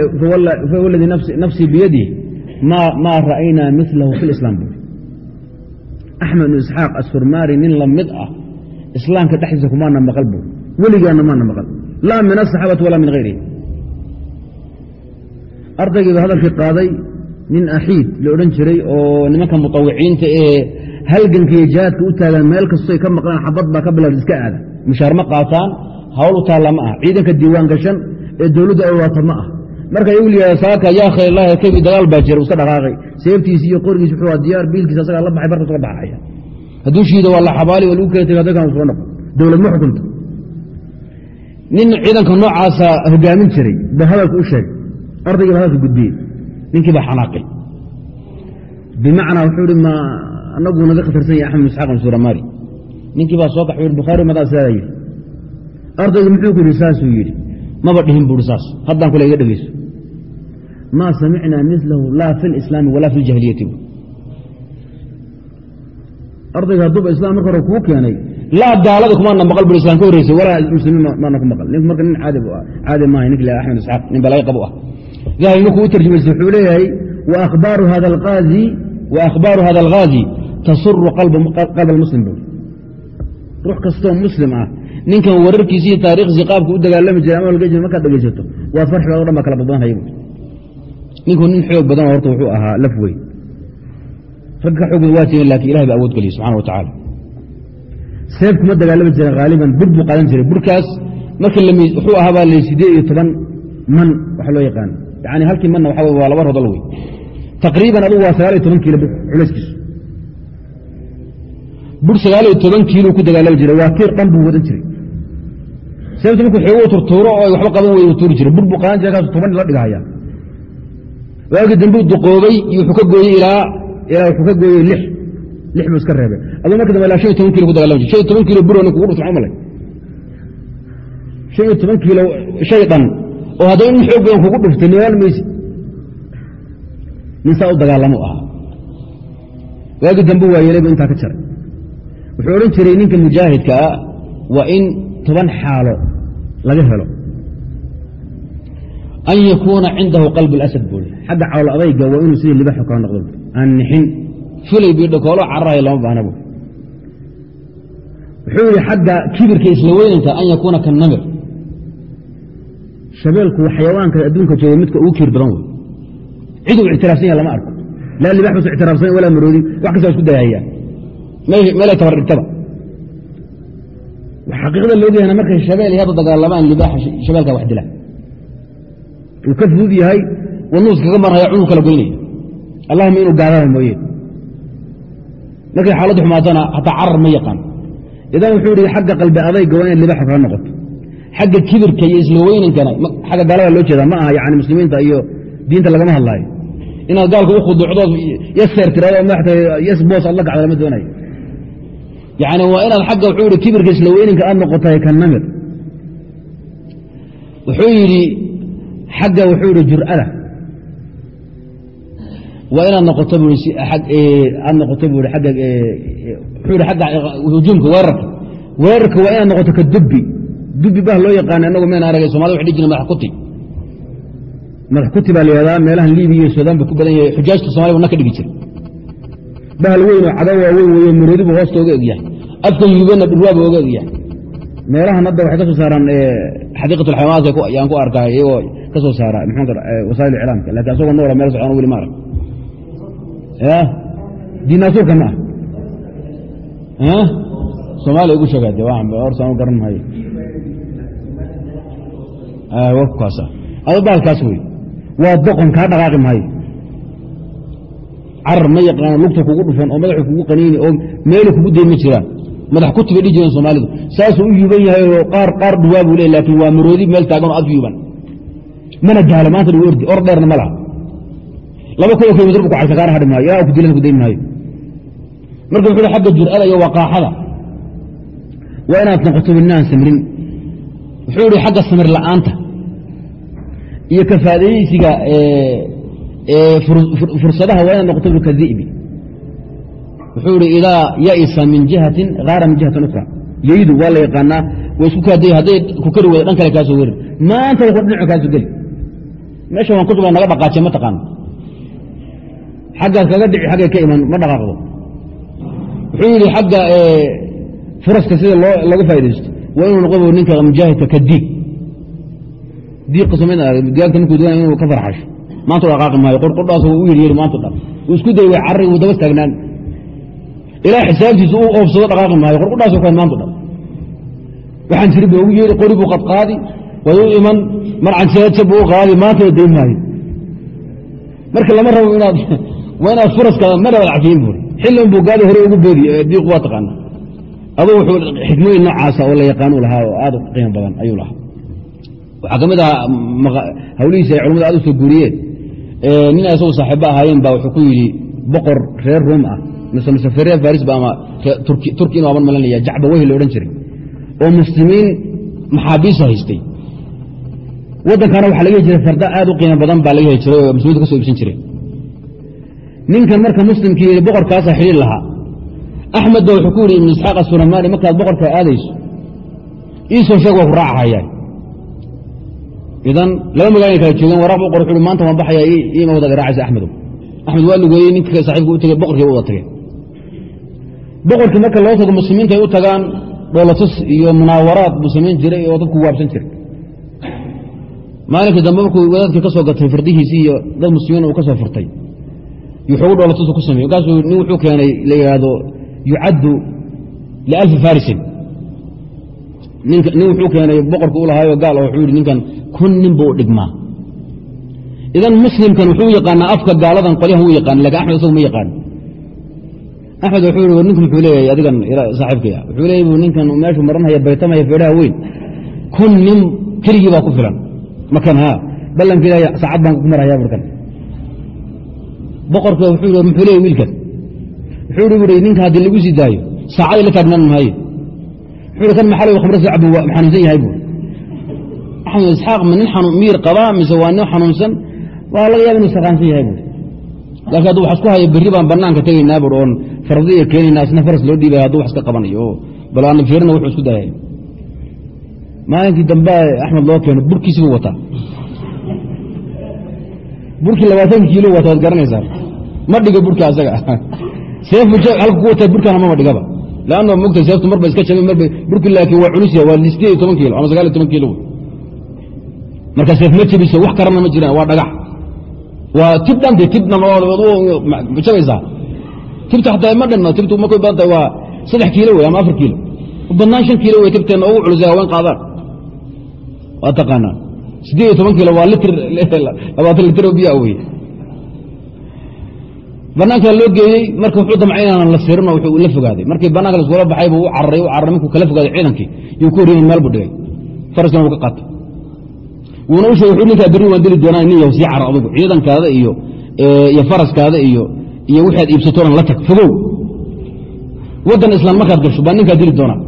fawladii nafsii biyadih maa ra'aynaa milahu fi lislaam bui axmed ibnu isxaaq asurmari nin la mid ah islaamka dhexdiisa kumaana maqal buu weligaana maana maqal. Laa min asaxaabati walaa min hayrihi ardaygiiba hadalkii qaaday nin axiid la odhan jiray oo nimanka mutawiciinta ee halganka iyo jihaadka u taagan meel kastoy ka maqlaan xabad baa ka bilaabta iska aada mushaar ma qaataan hawl u taalla ma ah ciidanka diiwaan gashan ee dowladdu ay waata ma ah marka igu liyaa saaka yaa khayrlahi kebi dagaal baa jira iska dhaqaaqay. Seeftiisi iyo qorigiis wuxuu diyaar biilkiisa asagaa la baxay barkas ka baxaya. Hadduu shiida waa la xabaali waa lagu kala tegay dadkan soo noqon dowlad ma xukunto nin ciidanka noocaasa hogaamin jiray ba hadalka u sheegay ardaygii ba hadalka gudbiyey ninkii baa xanaaqay. Bimacnaa wuxuu ihi ma anagu naga khatarsan yahay axmed isxaaq suramari ninkii baa soo kax bukhaari madaa sidaada yidhi. Ardaygu muxuu ku yidhi saasuu yidhi maba dhihin buui saas haddaan kule iga dhegeyso maa samicnaa milahu laa fi lislaami walaa fi ljahiliyati ardayga hadduuba islam marka hore kuu keenay laa gaalada kumaana maqal bur islam ka horreysay walaa muslimiin maana ku maqal. Ninku marka nin caadi maaha nink axmed isxaaq nin balay qabo ah ilahay markuu u tarjumaysa wuxuu leeyahay waahbaaru hada alghaazi tasuru qalba almuslim. Bu ruux kastoo muslim ah ninkan wararkiisi iyo taarikhdiisi qaabku u dagaalami jiray ama lga markaad dhegeysato waa farxiga o dhan ba kala badbadanhaya ninku nin xoog badan horta wuxuu ahaa laf weyn. Rag xoog waa jiren laakiin ilahay ba awood geliya subxana wa tacaala. Seef kuma dagaalami jiren haaliban bur buu qaadan jiray. Burkaas marka wuxuu ahaabaa l sideed iyo toban man waxa loo yaqaan yani halkii manna waxa waa laba rodol wey taqriiban adugu waa sagaal iyo toban kiilo culayskiisu bur sagaal iyo toban kiilo ku dagaalami jiray waa tiir dhan buu wadan jiray seefta markuu xoogo turtuuro oo waxba qaban wey tuuri jiray bur buu qaadan jiray kaasu toban la dhigahaya waagii dambuu duqoobay wuxuu ka gooyey ilaa ilaa wuxuu ka gooyey lix lix buu iska reebay aduu marka dambe ilaa shan iyo toban kilo ku dagaalami jir shan iyo toban kilo burona kugu dhufta malay shan iyo toban kiilo shay dhan oo haddana in xoog kugu dhuftay noolaan maysi nin saa u dagaalamo ahaa. Waagii dambe waa yeelaybu intaa ka jaray. Wuxuu odhan jiray ninka mujaahidkaa waa in toban xaalo laga helo. An yakuuna cindahu qalb اlasad buui xagga cawlo adayga waa inuu sidii libaxo kala noqdo. Aan nixin. Fulay bidhakoolo cararayo lama baahna bu wuxuu yihi xagga kibirka isla weynanka an yakuuna kanamir shabeelku xayawaanka adduunka jooga midka ugu kiir badan wey cid uu ictiraafsan yaha lama arko. Laa libax bas ictiraafsan walaa maroodi wax kasta isku dayahayaan meelay tabar dhigtaba xaqiiqada loogayahana markay shabeel hadda dagaalamaan libaaxa shabeelka wax dila. Uu ka fudud yahay wanuus kaga marhaya cunug kala goynaya. Allahuma inuu gaadada mooye. Markay xaaladdu xumaatana hataa carar ma yaqaan. Idan wuxuu ihi xagga qalbi adayga waa inaad libaxa kala noqoto xagga kibirka iyo isla xagga gaalada loo jeeda ma aha yani muslimiinta iyo diinta lagama hadlaayo. Inaad gaalka u khuduucdood yaseer tirado maata yes boos aad la gacda lama doonayo. Yani waa inaad xagga wuxuu ihi kibirka isla weynanka aad noqotahay ka namir. Wuxuu yidhi xagga wuxuu ihi jur'ada. Waa inaad noqoto bu aad noqoto bu agga wuxuu ihi agga hujuumka weerarka. Weerarka waa inaad noqoto ka dubbi dubbi bah loo yaqaana inagu meen aragay somaalida waxay dhihi jireen madax kuti madax kuti baa la yihahdaa meelahan libiya iyo suudaan ba ku badan yahay xujaajta somaliya bu na ka dhigi jira bahal weyn oo cada waa weyn weyo maroodibu hoosta oga egyahay afka yuubana dhurwaaba oga egyahay meelahan hadda waxay ka soo saaraan xadiiqat alxayawaanaat yaan ku arkaa iyagoo ka soo saara wasaa'il iclaamka laakiin asagoo noola meel socon weli ma arag. Ya? Diinaasuurka ma ah soomaaliya igu sheegaade horsaan u garan maayo wkaasa ado baalkaas wey waa doqon kaa dhaqaaqi maayo. Carar ma yaqaano lugta kugu dhufan oo madaxu kugu qaniini oo meelu kugu dayn ma jiraan. Madax kuti bay dhihi jireen soomaalidu saasuu u yuuban yahay oo qaar qaar dhuwaa buu le laakiin waa maroodi meel taagan oo ad yuuban mana gaalo maanta lagu ordi or dheerna ma laha. Laba kulo kilomitr bu ku kaana hadhi maayo. Ilaa ku dilan ku dayn maayo. Marka wuxuu hi xagga jur'ada iyo waqaaxada waa inaad noqoto minaan samrin wuxuu ihi xagga samir la'aanta iyo kafaadaysiga fursadaha waa inaad noqoto bu kadi'bi wuxuu ihi idaa ya'isa min jihatin haara min jihatin ukra yeydu waa la yaqaanaa way isku kaaday hadday ku kari wada dhan kale kaasoo werin maanta wa dhinaco kaaso geli. Meesha waan kusuba naga dhaqaajiya ma taqaano. Xaggaas kaga dhici xaggay ka iman ma dhaqaaqdo. Wuxuu yidhi xagga furaska sida looga faa'idaysto waa inuu noqo ninka mujaahidka ka diig. Samayn digaagta markuu doonaya inuu ka farxasho. Maanta u dhaqaaqi maayo qorqordhaas u yeryeri maanta dhan uu isku day way carri wuu daba taagnaan. Ilaa xisaabtiisa u oofsado dhaqaaqi maayo qorqordhaas ka maanta dhan waxaan jiri buu ugu yeeri qori buu qadqaadi way u iman marcan seeja buu u qaadi maanta wa dayn maayo. Marka lama rabo inaad *laughs* waa inaad furaska ma dhawaad cafiyin buuri xillan buu gaali hore ugu boodi diiqu waa taqaana aduu wuxuu xikmooyin noocaasa oo la yaqaan u lahaa oo aad u qiimo badan ayuu lahaa. Waxaa ka mid ahaa hawlihiisa ay culamadu aad u soo guuriyeen nin isagu saaxiibo ahaayeen baa wuxuu ku yidhi boqor reer ruum ah mise mise reer faris ba ama turki inu aban malanaya jacba weyhi la odhan jiray oo muslimiin maxaabiisa haystay. Waddankana waxaa laga heli jiray farda aad u qiimo badan baa laga heli jiray oo muslimiinta ka soo iibsan jireen ninkan marka muslimkii boqorkaasa xidhiir lahaa axmed ba wuxuu ku yidhi ibnu isxaaq asuramaani markaad boqorka aadayso iisoo sheeg waa ku raacahayaa idan laba magaala kala joogeen waraaq boqor wuxu uhi maanta waan baxaya iima wadaad raacaysa axmedow axmed waa lugeeyey ninka saaxiibka u tegey boqorkii u wada tageen boqorkii marka loo tago muslimiinta ay u tagaan dhoolatus iyo munaawaraad buu samayn jiray oo dadku waabsan jiray. Maalinkii dambe markuu wadaadkii ka gatay fardihiisii iyo dad muslimiin uu ka soo furtay yuxugu dhoolatusu ku samey markaasuu nin wuxuu keenay la yidhaahdo yucaddu lialfi farisin nin wuxuu keenay boqorka u lahaayo gaal wuxuu yidhi ninkan kun nin buu dhigmaa. Idan muslimkan wuxuu yaqaanaa afka gaaladan qolyahan u yaqaan laakiin axmed isagu ma yaqaan axmed wuxuu yidhi ninkan muxuu leeyahay adigan saaxiibkaya wuxuu leeyay bu ninkan meeshuu maranhaya baytamaya feedhaha weyn. Kun nin keligii baa ku filan. Makan haa. Ballanka ilahay saacad baan ku marhayaa markan. Boqorka wuxuu muxuu leeyay wiilkan wuxuu buhi ninka haddii lagu sii daayo saacadii la taagnaan maayo wuxuu kan maxalow khamro soo cabo waa xanuunsan yahay buuri axmed isxaaq ma nin miir qabaa mise waa nin xanuunsan? Waa laga yaaba inu saqaansan yahay buuri laakiin hadduu wax isku haya berri baan banaanka tegaynaa buur oon fardiya keenaynaa isna faras loo dhiibaya hadduu wax iska qabanayo. Oo bal aana fiirina wuxuu isku dayay. Maalinkii dambe axmed loo keeno burkiisi buu wataa. Burkii labaatan kiilo wata waad garanaysaa. Ma dhiga burka asaga seefu halka ku wata burkana mama dhigaba lanno mogta seeftu marba iska jabin marba burki laakiin waa culus waa sideed iyo toban kiilo ama sagaal iyo toban kiilo marka seef ma jabiso wax karana ma jiraan waa dhagax waa tib dhante tibna jabaysaa tibta xataa ma dhanno tibtu markay badan waa saddex kiilo wey ama afar kiilo badnaan shan kiilo wey tibteenna ugu culus haween qaadaan waa taqaanaa siddeed iyo toban kiilo waa litr labaatan litr oo biyaa wey banaanka loo geeyey marka wuxuu damcay inaanan la sirinoo wuxuu la fogaaday. Markii banaanka laskula baxay buu u cararay u cararay markuu kala fogaaday ciidankii yuu ku horreeyey meel buu dhigay. Faraskana wuu ka qaatay. Wuuna u sheegay wuxuu ninkaa berri waan dili doonaa nin yahu sii carar adugu ciidankaada iyo iyo faraskaada iyo iyo wixaad iibsato dhan la tag fogow. Waddan islaan markaad gasho baa ninkaa dili doonaa.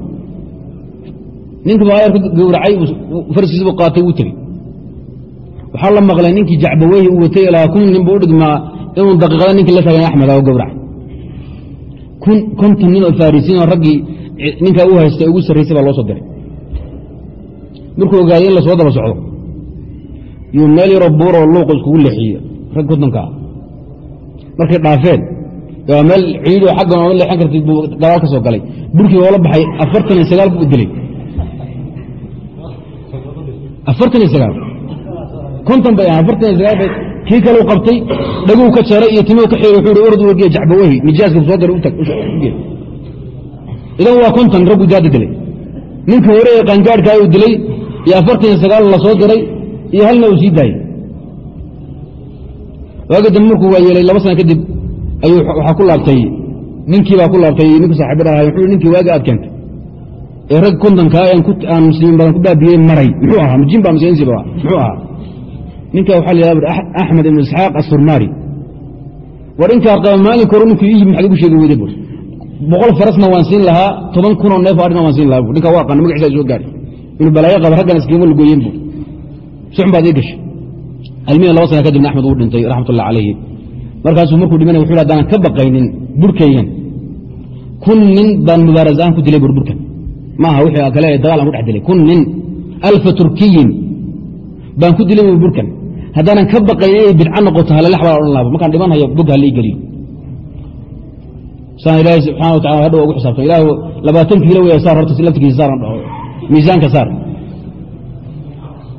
Ninka baa ayar ku gowracay faraskiisi buu qaatay wuu tegey. Waxaa la maqlay ninkii jacbaweyhi uu watay ilaa kun buu u dhigmaa inuu daqiiqada ninkii la taagay axmed oo gowrac. Konton nin oo farisiin oo raggii ninkaa u haystay ugu sarraysay baa loo soo diray. Markuu ogaaday in la soo daba socdo yuu meel yaroo buuroo luuqa iskugu leexiye rag kontonka ah. Markay dhaafeen waa meel ciido xaggan ooma leexan kartid buu gadaal ka soo galay. Burkii oola baxay afartan iyo sagaal buu dilay. Afartan iyo sagaal. Konton bay afartan iyo sagaal bay kii kaleu qabtay dhaguu ka jaray iyo timuu ka ordu wargiya jacbawahi nijaaska soo u tag idan waa konton raggu daada dilay. Ninka hore ee qaangaadhkaa uu dilay iyo afartan iyo sagaal la soo diray iyo halna uu sii daayey waagi dambe markuu waa yeelay laba sana kadib ayuu waxaa ku laabtay ninkii baa ku laabtay ninku saaxiibada ahay wuxuu ninkii waagi aad keentay ee rag kontonkaa aan muslimiin badan ku baabiyey maray. Muxuu ahaa? Mujin baa masiinsiba muxuu ahaa ninka waxaa la yhahda axmed ibn isxaaq asurmaari war inkaa qaba maalinka hore ninkuu iyib maxaad ugu sheegi weyday bur boqol farasna waan siin lahaa toban kunoo neef arina waan siin lahaa bur ninkaa waa aqaana magaciisa soo gaari inuu balaayo qaba raggan iskima lagooyen bur suxun baad ii gashay. Almiya laba sana kadibna axmed uu dhintay raxmatullah calayhi. Markaasuu markuu dhimanay wuxu hadaanan ka baqaynin burkaygan kun nin baan mubaaras ahaan ku dilay bur burkan maaha wixii kale dagaal aan ku dhex dilay. Kun nin alfa turkiyin baan ku dilay bur burkan haddaanan ka baqayn inay bidco noqoto halalax baa odhan laaba markaan dhimanhayo bog halii geliyo saan ilaahay subxana wa tacala hadhow ugu xisaabtan ilaah labaatan kiilo wey saar horta laftigiisa saaran dhaho. Miisaanka saar.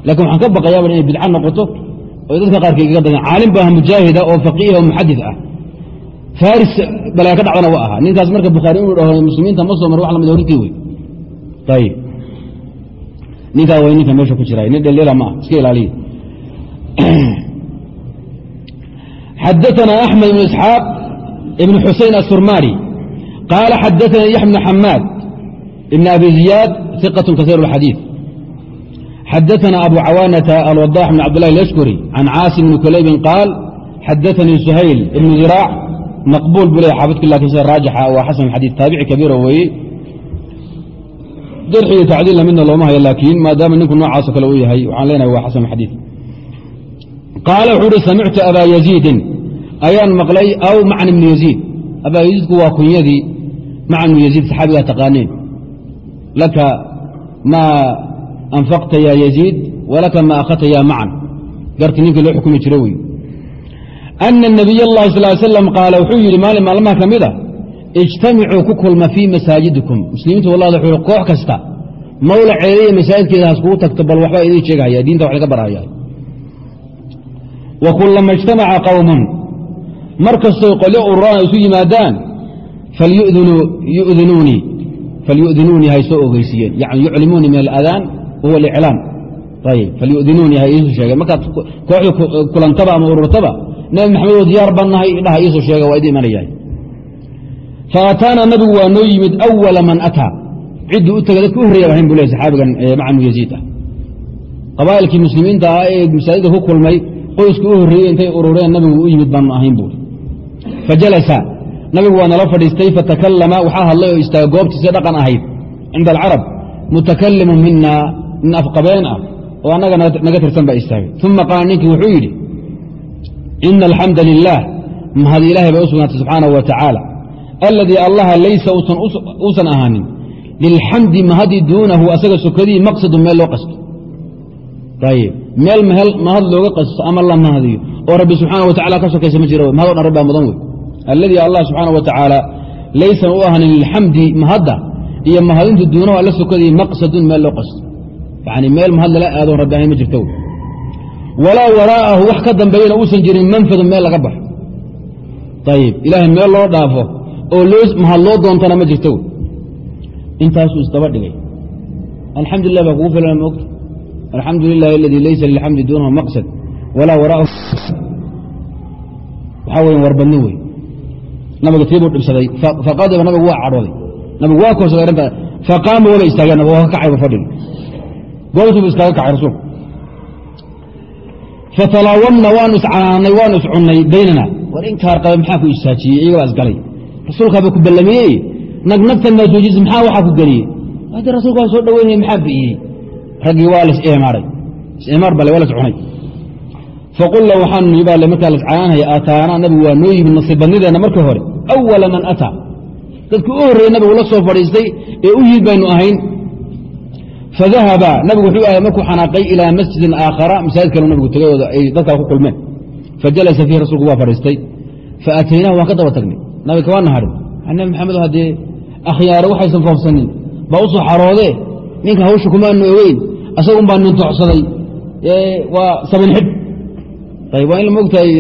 Laakiin waxaan ka baqayaaba inay bidco noqoto oo dadka qaarka igaga dagan caalim baaha mujaahida oo faqiiha oo muxadid ah. Faris balaya ka dhacdana waa ahaa ninkaas marka bukhaari inuu dhaho muslimiinta ma soo mar wax la mid hortii wey ayib ninkaa way ninka meesha ku jiraay nin dheldheela ma ah iska ilaaliya *clears throat* xadaثna أحmed بن إسحاaq بن xuseين الsurmari qاala xadaثna yaحya بن xamaad بn abi زiyaad ثiqة kaثير الxadيiث xadaثna abu cawاnaةa alوضاح بن cabd لlah الأshkuri can cاasim بn kulaybi qaal xadaثnii سhayl ibn dirاع maqbul bu le xaafidku lakin sida raajixa waa xasan xadيiث taabici kabiiro weeye jarxi iyo tacdiilna midna looma hayo laakiin maadaama ninku noocaasoo kale uu yahay waxaan leenahay waa xasan xadiid qaala wuxuu uhi samictu abaa yaziidin ayaan maqlay aw macni bni yaziid abaa yaziidku waa kunyadii macn bni yaziid saxaabigaa taqaaneen laka maa anfaqta ya yaziid walaka maa akhadta ya macan garkii ninkii loo xukumi jiro wey ana nabiy اllahi sal slam qaala wuxuu yidhi maalin maalmaha ka mid a ijtamicuu ku kulma fii masaajidikum muslimiintu wallahda wuxuu koox kasta mawlaceeda iyo masaajidkeeda haskugu tagto bal waxbaa idiin sheegahaya diinta wax laga barhaya wa kulama ijtamaca qowmun mar kastoy qolyo ururaan isu yimaadaan falyudinuunii soo ogeysiiyeen. Yani yuclimuunii min aladaan wahuwa aliclaam falyudinuunii hay iisu sheegeen. Markaad kooxda kulantaba ama ururtaba nabi maxamed oo diyaar baan nahay dhaha iisu sheega waa idi imanayahay faataana nabigu waa noo yimid awala man ataa. Ciddii u tegay dadka u horreya ahayn bu le saxaabigan macnu yaziid ah. Qabaa'ilkii muslimiinta ah ee masaajidda ku kulmay qoyskii u horreeyey intay urureen nabigu u yimid baanu ahayn buuri fajalasa. Nabigu waa nala fadhiistay fatakallama waxaa hadlay oo istaaga goobtiisa dhaqan ahayd. Cinda alcarab mutakalimun mina nin afqabeen ah. Oo annaga naga tirsan baa istaagay. Uma qaala ninkii wuxuu yidhi ina alxamda lilah mahad ilaahay bay u sugnaatay subxaanahu wa tacaala. Aladii allaha laysa uusan ahaanin. Lilxamdi mahadi duunahu asaga sokadii maqsadun meel loo qasto. Ayb meel mahad looga qasto ama la mahadiyo oo rabbi subxaana wa tacala ka sokaysa ma jira mahado dhan rabbaa mudan wey. Alladii allah subxaana wa tacaala laysan u ahaanin lilxamdi mahadda iyo mahadintu duunahu alla sokadii maqsadun meel loo qasto yani meel mahad lala aadoon rabbi ahayn ma jirto walaa waraa'ahu wax ka dambeeyana uusan jirin manfadun meel laga baxo. Ayib ilaahay meel loo dhaafo oo mahad loo doontana ma jirto intaasuu isdaba dhigay. Alxamdulilah baa kugu filan maogta alxamdu lilahi aladii laysa lilxamdi duunahu maqsad walaa waraahu waxaa weya warbadni wey nabiga tiibuu dhibsaday. Faqadiba nabigu waa cadhooday nabigu waa koorsaday arrinta faqaama waba istaageen nabig waa ka kacayba fadhiga goobtuubu iskaaga kacay rasuulku. Fatalaawamna waanu iscanaanay waanu iscunnay baynana. War inkaar qabe maxaa ku istaajiyey iyagabaa isgalay. Rasuulkaaba ku ballamiyey. Nagnagtan maa joojisa maxaa waxaa ku geliyey hade rasulka waa soo dhaweynaya maxaa bi'iyey raggii waa las imaaray ismaar bale waa las cunay faqulna waxaanu nii baa markaa las canaanhaya aataana nabigu waa noo yimid nasiibadnideenna markii hore. Awala man ataa. Dadkii u horreeyey nabigu la soo fadhiistay ee u yimid baynu ahayn. Fadahaba nabigu wuxuu ahay markuu xanaaqay ilaa masjidin aakhara masaajid kale nabigu tegay oo ay dadkaa ku kulmeen. Fajalasa fiihi rasulku waa fadhiistay. Faataynahu waan ka daba tagnay. Nabiga kama naharin nabi maxamed haddee akhyaare waxaysan foofsanin baa u soo xaroodee? Ninka hawsha kumaanu ogeyn asagun baa nin toocsaday waa sabin xidh. Ayb waa in mogtahay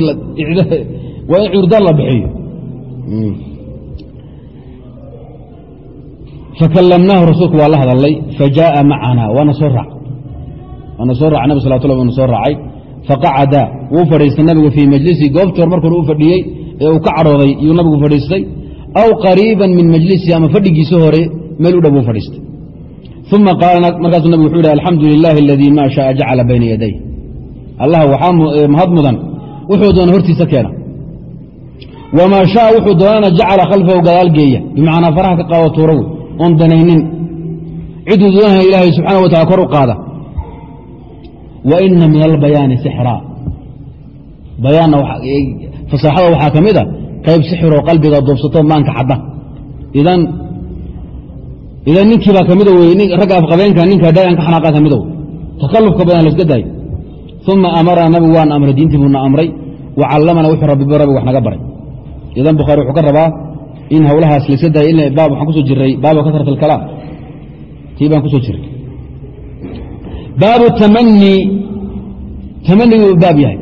cudurdaan la bixiyo. Fakalamnaahu rasuulku waa la hadalay fajaءa macana waana soo raac waana soo raacay nabig sal slam waana soo raacay. Faqacada wuu fadhiistay nabigu fii majlisi goobtii hor markore u fadhiyey ee uu ka cadhooday iyuu nabigu fadhiistay. Aw qariiba min majlisi ama fadhigiisa hore meel u dhow buu fadhiistay uma qaala markaasuu nabig wuxuu yidhi alxamdu lilahi aladii ma shaءa jacala bayna yaday allah waxaa mahad mudan wuxuu doona hortiisa keena wamaa shaءa wuxuu doonana jacala khalfahu gadaal geeya bimacnaa faraha ka qaado tuuro wey oon danaynin ciduu doonaya ilaahay subxana wa tacala kor u qaada wa ina min albayaani sixraa bayaanna fasaaxada waxaa ka mid a qayb sixiroo qalbiga duubsato maanka cadda idan idan ninkii baa ka mida wey ragga afqabeenka ninka daayan ka xanaaqa ka mida wey takallufka badan laska daayo uma amarana nabigu waana amray diintii buuna amray wa callamana wuxuu rabbiba rabbi wax naga baray idan bukhaari wuxuu ka rabaa in hawlahaas laska daaya in baab waxaan ku soo jiray baaba kasrat alkalaam tii baan ku soo jiray baabu tamani tamaniguu baab yahay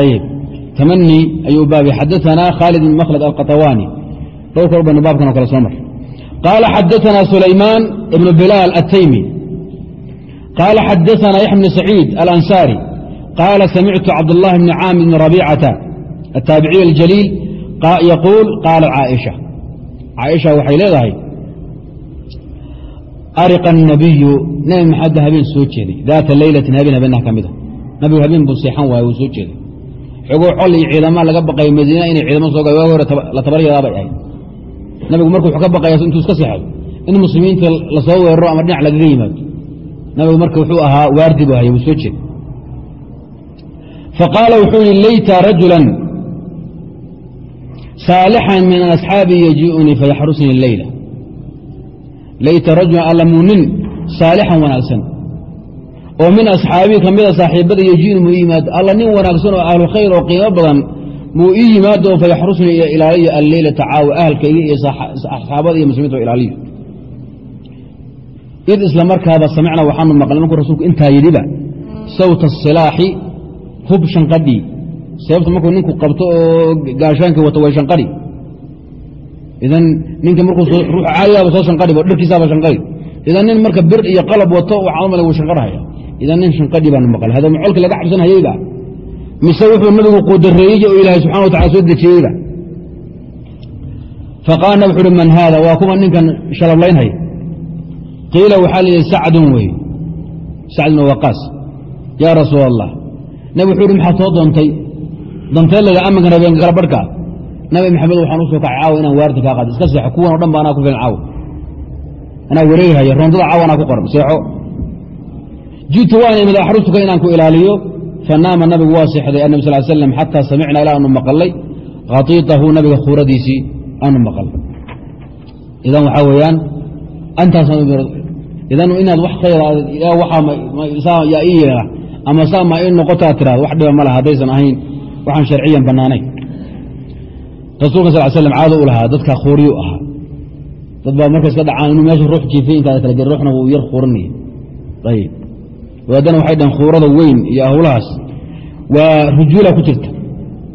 ayib tamani ayuu baab yahay xadaثana khaalid bn makhlad alqaطawaani dhowr kor baynu baabkan o kale soo mar qaala xadaثana sulaymaan ibn bilaal الtaymi qaala xadaثana yaxya bn saciid alansaari qaala samictu cabdالlahi bni caamir bn rabicata الtaabiciي اljaliil yaquul qaala caaisha caaisha waxay leedahay ariqa الnabiyu nabi maxamed habeen soo jeeday daata leylatin habeen habeenah ka mida nabigu habeen buu seexan waaya wuu soo jeeday xoguu col iyo ciidama laga baqayo madiina inay ciidamo soo ga waagi hore la tabaryadaabay ahayd nabigu marku wuxuu ka baqaya intuu iska seexdo in muslimiinta la soo weeraro ama dhinac lagaga yimaado. Nabigu marka wuxuu ahaa waardi bu haya wuu soo jeed. Faqaala wuxuu yihi layta rajula saalixan min asxaabii yajii'unii fayaxrusnii leyla layta rajulan allamuu nin saalixan wanaagsan. Oo min asxaabii ka mida saaxiibada yeji'ni muu ii yimaado alla nin wanaagsan oo ahlu khayr oo qiimo badan muu ii yimaado fayaxrusnii iyo ilaaliyo alleylata caawa ahalkayga iyo saxaabada iyo muslimiinta ilaaliyo id isla markaaba samicna waxaanu maqlay markuu rasuulku intaa yidhiba sawta asilaaxi hub shanqadhii sababta markuu ninku qabto oo gaashaankii wato way shanqadhi idan ninka markuu ruux caadigaaba soo shanqadhiba dharkiisaaba shanqadhi idan nin marka bir iyo qalab wato waxaan u malay wuu shanqarhaya idan nin shanqadhi baanu maqlay hada macolki laga cabsan hayeyba mise wuxuu nabigu qudareeyey oo ilaahay subxana wa tacala soo dejiyeyba faqaala nab wuxu uhi man haada waa kuwa ninkan shalablaynhaya qiila waxaa la yidhi sacdun wey sacd bn waqaas yaa rasuul allah nabi wuxuu uhi maxaad soo doontay? Danteelaga amankan habeenka kala barhkaa nabi maxamed waxaan u soo kacay caawa inaan waardi kaa qaado. Iska seexo kuwan o dhan ba anaa ku filan caawa. Anaa wareegahaya roondada caawa anaa ku qoran seexo. Ji'tu waan imid axrusuka inaan ku ilaaliyo fanaama nabigu waa seexday annabi sal slam xataa samicna ilaa aanu maqalay khatiitahu nabiga khuuradiisii aanu maqalay idan waxaa weeyaan idan inaad wax khayr yaa ii yeela ama saa ma ii noqotaa tiraado wax dhiba ma laha haddaysan ahayn waxaan sharciyan bannaanayn rasuulka sal slam caado u lahaa dadka khuuriyu ahaa. Dad baa marka iska dhacaan inuu meesha ruux jiifay intaada kala geri ruuxna wuu yar khuurinaya ayib wadaadana waxay dhaheen khuurada weyn iyo hawlahaas waa rujuula ku jirta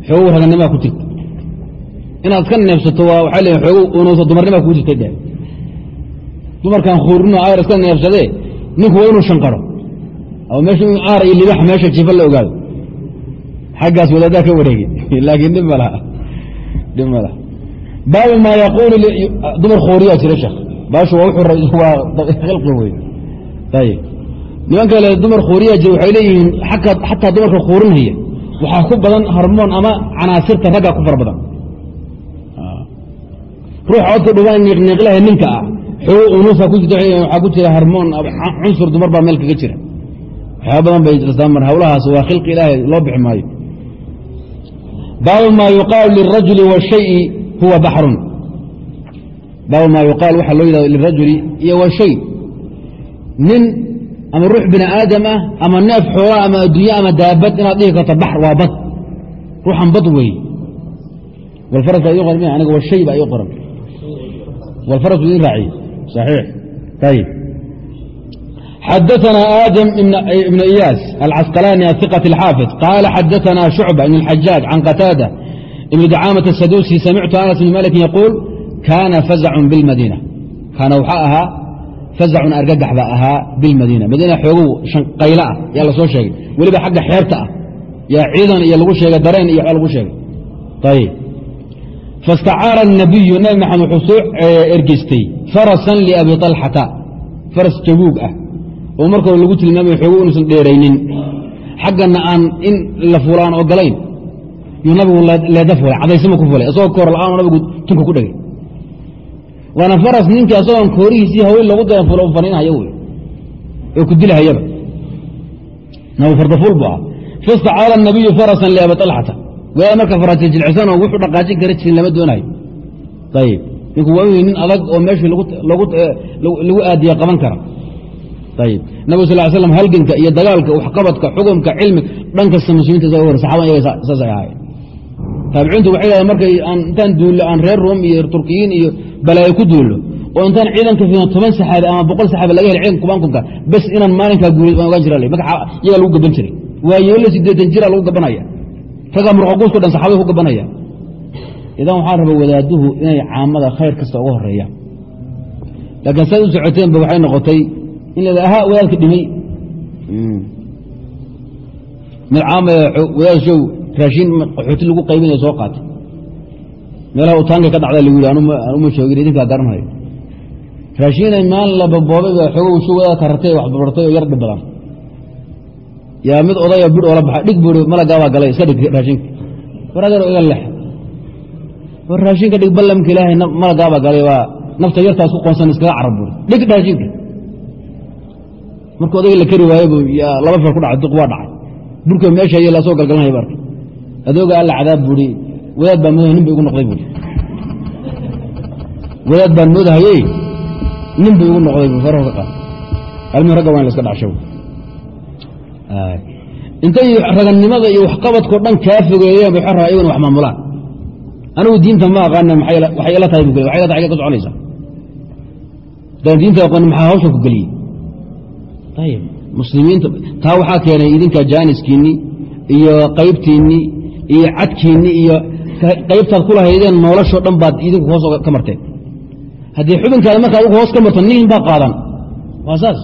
xoogow raganimaa ku jirta. Inaad ka neebsato waxay leeyiin xoogow unuusa dumarnimaa kugu jirtay dheh dumarkan khuurino ayr iska neefsadee ninku waa inuu shanqaro. Ama meesha in aar iyo libax meesha jiifa la ogaado. Xaggaas wadaadaa ka wareegay. *laughs* Laakiin dhib ma laha. Dhib ma baabu maa yaquulu dumar khuuriyaa jira sheekh. Baashu waa wuxuu *laughs* waa khalqi wey ayib nimanka le dumar khuuriyaa jira waxay leeyihiin xataa dumarka khuurinhaya waxaa ku badan harmoon ama canaasirta raggaa ku fara badan. Ruuxa codka dhuban niiqniiqlaha ninka ah xogo jirta waxaa ku jira harmoon cunsur dumar baa meel kaga jira. Waxyaaba badan bay jirtaa mar hawlahaas waa khilqi ilaahay loo bixi maayo. Baabu maa yuqaalu lirajuli washayi huwa baxrun baabu maa yuqaal waxaa loo yidhahdo lirajuli iyo washay nin ama ruux bini aadam ah ama neef xoola ama adduunye ama daabad inaad dhihi karto baxr waa bad ruuxan bad weeye walfaras baa ii qoran aniga washay baa ii qoran walfaras buu idin raaciye صحيح طيب حدثنا آدم بن إياس العسقلاني الثقة الحافظ قال حدثنا شعبة بن الحجاج عن قتادة بن دعامة السدوسي سمعت أنس بن مالك يقول كان فزع بالمدينة كان وحاءها فزع أرقدح بأها بالمدينة مدينة حقوق قيلاء يلا سو شيء ولبا حق حيرتها يا عيدا يا لغو شيء درين يا لغو شيء طيب fastacaara الnabiyu nabi maxamed wuxuu soo ergeystay farasan liabi طalxata faras jabuug ah oo markoo lagu tilmaamay xoogo inuusan dheeraynin xaggana aan in la fulaan ogolayn yuu nabigu leeda fulay cadaysama ku fulay isagoo koor la-aan nabigu tunka ku dhegay waana faras ninkii asagoon koorihiisii haween loogu dayan faninhayo wey oo ku dilahayaba dilhayaba fardafuul bu ah fastacaala nabiyu farasan liabi alxata walaa marka farasi jilcisanoo wuxuu dhaqaajin kara jirin lama doonayo. Ayib ninku waa nin adag oo meeshii lagu aadiya qaban kara. Ayib nabigu sal l slam iyo dagaalka waxqabadka xukumka cilmiga dhankastamuslimiinta saxaban iyaga saas ahaayeen taabiciintu waxay dhahdeen markay aan intaan duullo aan reer ruum iyo turkiyiin iyo balaayo ku duullo oo intaan ciidanka fiino toban saxaabi ama boqol saxaabi laga hel ciidanka kubankunka bes inaan maalinkaa guulid waan ogaan jira magaca iyaga lagu gaban jiray. Waayeelo sideetan jira lagu gabanaya. Raggaa murqaquusko dhan saxaabada ku gabanaya. Idan waxaa raba wadaaduhu inay caamada khayr kasta uga horeeyaan laakiin saad u socoteenba waxay noqotay in la ahaa wadaadka dhimay. Mid caama wadaad show raashiin qaxooti lagu qaybinaya soo qaatay. Meelaha utaanka ka dhacda lagu yidhi anuma shoogin idinkaa garanhayo raashiinay maalin la baboobay ba xoogow sho wadaadka rartay wax oo yar dhib badan. Yaa mid odaya bidh oola baxay dhig bui malagaabaa galay iska dhig raashinka war adeer iga lex war raashinka dhig ballamka ilaahay malagaabaa galay waa nafta yartaas ku qoonsan iskaga carab buuri dhig dhaajibka markuu odayga la kari waayo laba feer ku dhacay duq waa dhacay. Burka meesha y la soo galgalanaya barka adooga alla cadaab buuri. Wadaad baan moodahay nin ba igu noqday buuri. Wadaad baan moodahaye nin ba igu noqday bu faraho ka almi ragga waa in la iska intay ragannimada iyo waxqabadkao dhan kaa fogeeyeen bay xorraa iyaguna wax maamulaan. Anigu diinta ma aqaana waxay ila tahay bu waxay ila tahay ka soconaysaa. Hadaan diinta aqoon maxaa hawsha ku geliyey ayib muslimiinta taa waxaa keenay idinka jaaniskiinni iyo qaybtiinni iyo cadkiinni iyo qaybtaad ku lahaydeen noloshoo dhan baad idinku hoos ka marteen. Haddii xubinkaada marka adigu hoos ka marto nin baa qaadan. Waa saas.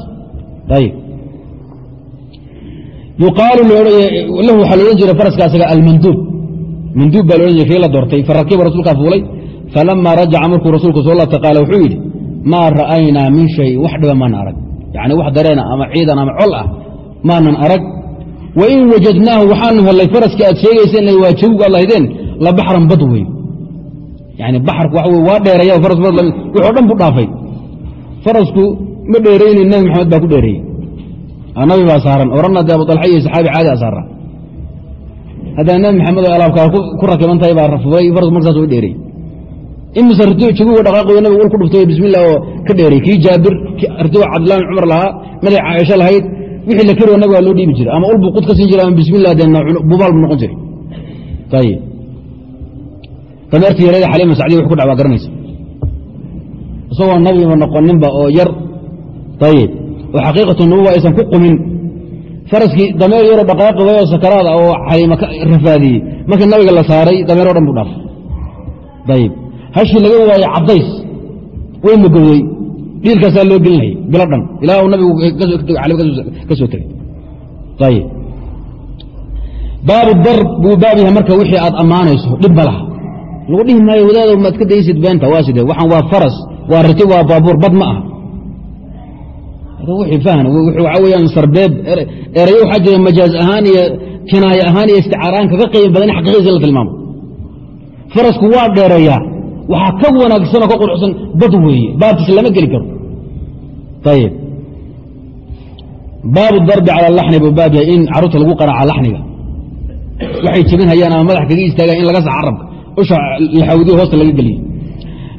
Ayib yuqaalu lahu waxaa loodhan jiray faraska almanduub manduub baa loodhan jiray kii la doortay. Farakiba rasuulkaa fuulay. Falama rajaca markuu rasuulku soo laabtay qaala wuxuu yidhi maa ra'aynaa min shay wax dhiba maana arag. Yacni wax dareena ama ciidan ama col ah maanan arag wain wajadnaahu waxaanu hellay faraska aad sheegaysa inay waa jawg aad lahaydeen la baxran bad wey yani baxarku waxa wey waa dheereeya faras bad wuxoo dhan bu dhaafay farasku ma dheerayni nabi maxamed baa ku dheereeyey nabi baa saaran oranna de abu alxa iyo saxaabi caadi a saara haddana nabi maxamed oo alaabkaa ku rakiban tahay baa rafulay faras markaas way dheerey imise rtiguga dhaqaaqoyo nabigu ul ku dhuftay bismillah oo ka dheerey kii jaabir rtigo cabdillahi bin cumar lahaa maday caaisho lahayd wixii la karioo nabigaa loo dhiibi jiray. Ama ul buu qud ka siin jiray ama bismillah dee bubaal bu noqon jiray. Ayib dameertii yareeda xaliima sacdiya wax ku waa garanaysa. Isagoo nabiba noqoninba oo yar. Ayib oo xaqiiqatu nubuwa aysan ku qumin. Faraskii dameer yaroo dhaqaaqi way oo sakaraada oo xaliima ka rafaadiyey. Markii nabiga la saaray dameer o dhan bu dhaafay ayib hashii laga waayey caddays way magowday dhiilkaasaa loo gelinayay bilo dhan. Ilaa uu nabigu ka soo tegay baabu darb buu baab yahay marka wixii aad ammaanayso dhib ma laha. Lagu dhihi maayo wadaado maad ka daysid beenta waa sidee? Waxaan waa faras waa riti waa baabuur bad ma aha. Waxaa weyaan sarbeeb erayo waxaa jira majaaz ahaan iyo kinaaye ahaan iyo isticaaraan kaga qiimi badan in xaqiiqadiisa la tilmaamo. Farasku waa dheereeyaa waxaa ka wanaagsan oo ka quruxsan bad weeye baabkiisa lama geli karo ayib baabu darbi cala laxni buu baab yahay in carruurta lagu qanaca laxniga waxay jebin hayaan ama madax kaga istaagaan in laga sa carabka usha laxawdiyo hoosta laga geliyo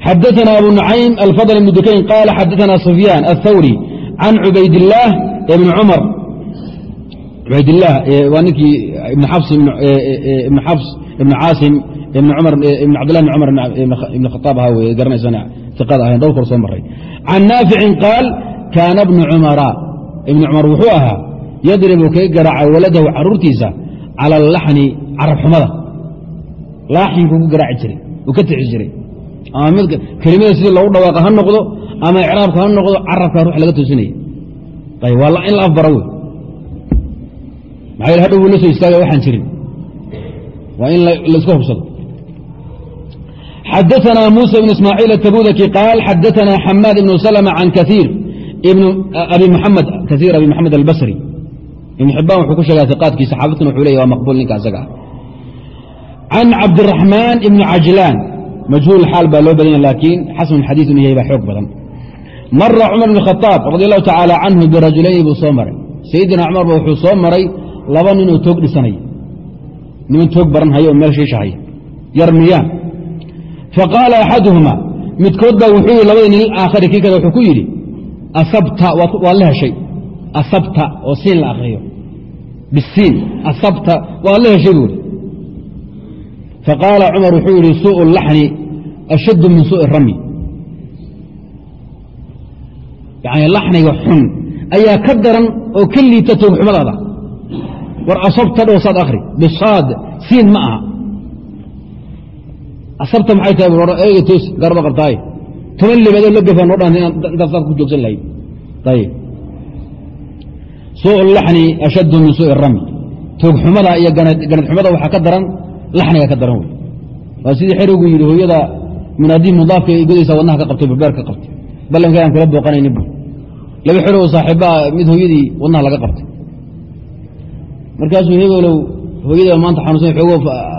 xadaثna abu nucaym alfadl ibn dukayn qaala xadaثna sufyaan aلthawri can cubaydillaah ibni cumar cubaydillaah waa ninkii ibn xabs ibn xabs ibn caasim ibn ibn cabdillah ibn cumar ibn khataab ahaa weye garanaysana iqada ahayn dhowr kor soo maray. Can naaficin qaal kaana bnu cumara. Ibni cumar wuxuu ahaa yadribu kaga garaaca waladahu caruurtiisa cala alaxni carab xumada laaxinkuu ku garaaci jiray uu ka tixi jiray. Ama mid kelimada sidii loogu dhawaaqa ha noqdo ama icraabka ha noqdo carabka ruux laga toosinaya waa in la afbaro wey. Maxaa yel hadhow wuu la soo istaagaya waxaan jirin. Waa in laiska hubsado xadaثna muسى بن ismاعيiل التbudki qاal xadaثna xmاad بن سلمة عan kaثيir abi mحamed kaثيir abi mحamed الbصrي iبn xibaan wuxuu ku sheega iqaadkiisa xaafidkuna wuxuu leya waa maqbul ninka asaga ah can cabdiلرaحmaan ibn cajlaan majhuul xaal baa loo badanya laakiin xasn xadiiث inu yahay baa xoog badan mara cumar بن khطاab radي الlahu tacaalى canhu birajulayni buu soo maray sayidina cumar ba wuxuu soo maray laba ninoo toog dhisanaya niman toog baran haya oo meel shiishahaya yar miyaan faqaala axaduhuma midkood baa wuxuu yihi labadii nin aakhari kii kale wuxuu ku yidhi asabta waad la heshay. Asabta oo siin la akhriyo. Bisiin asabta waad la heshay buuri faqaala cumar wuxuu yihi suuءu laxni ashaddu min suuءi ramy yani laxniga xun ayaa ka daran oo ka liita toogxumadaada war asabta dhow saad akhri bisaad siin ma aha asabta maxay tahay bur eega toos garba qabtaaye toban libaadoo la gafaa noo dhanta intaad saad ku joogsan lahayd. Ayib suuءu laxni ashaddu min suuءi ramy toogxumada iyo ganadxumada waxaa ka daran laxniga ka daran wey waa sidii xerigu yidhi hooyada munaadii mudaafka godaysa wadnaha ka qabtay beer ka qabtay. Ballanka aan kula booqanaynin bu laba xero oo mid hooyadii wadnaha laga qabtay. Markaasuu hebelow hooyada maanta xanuunsan xoogo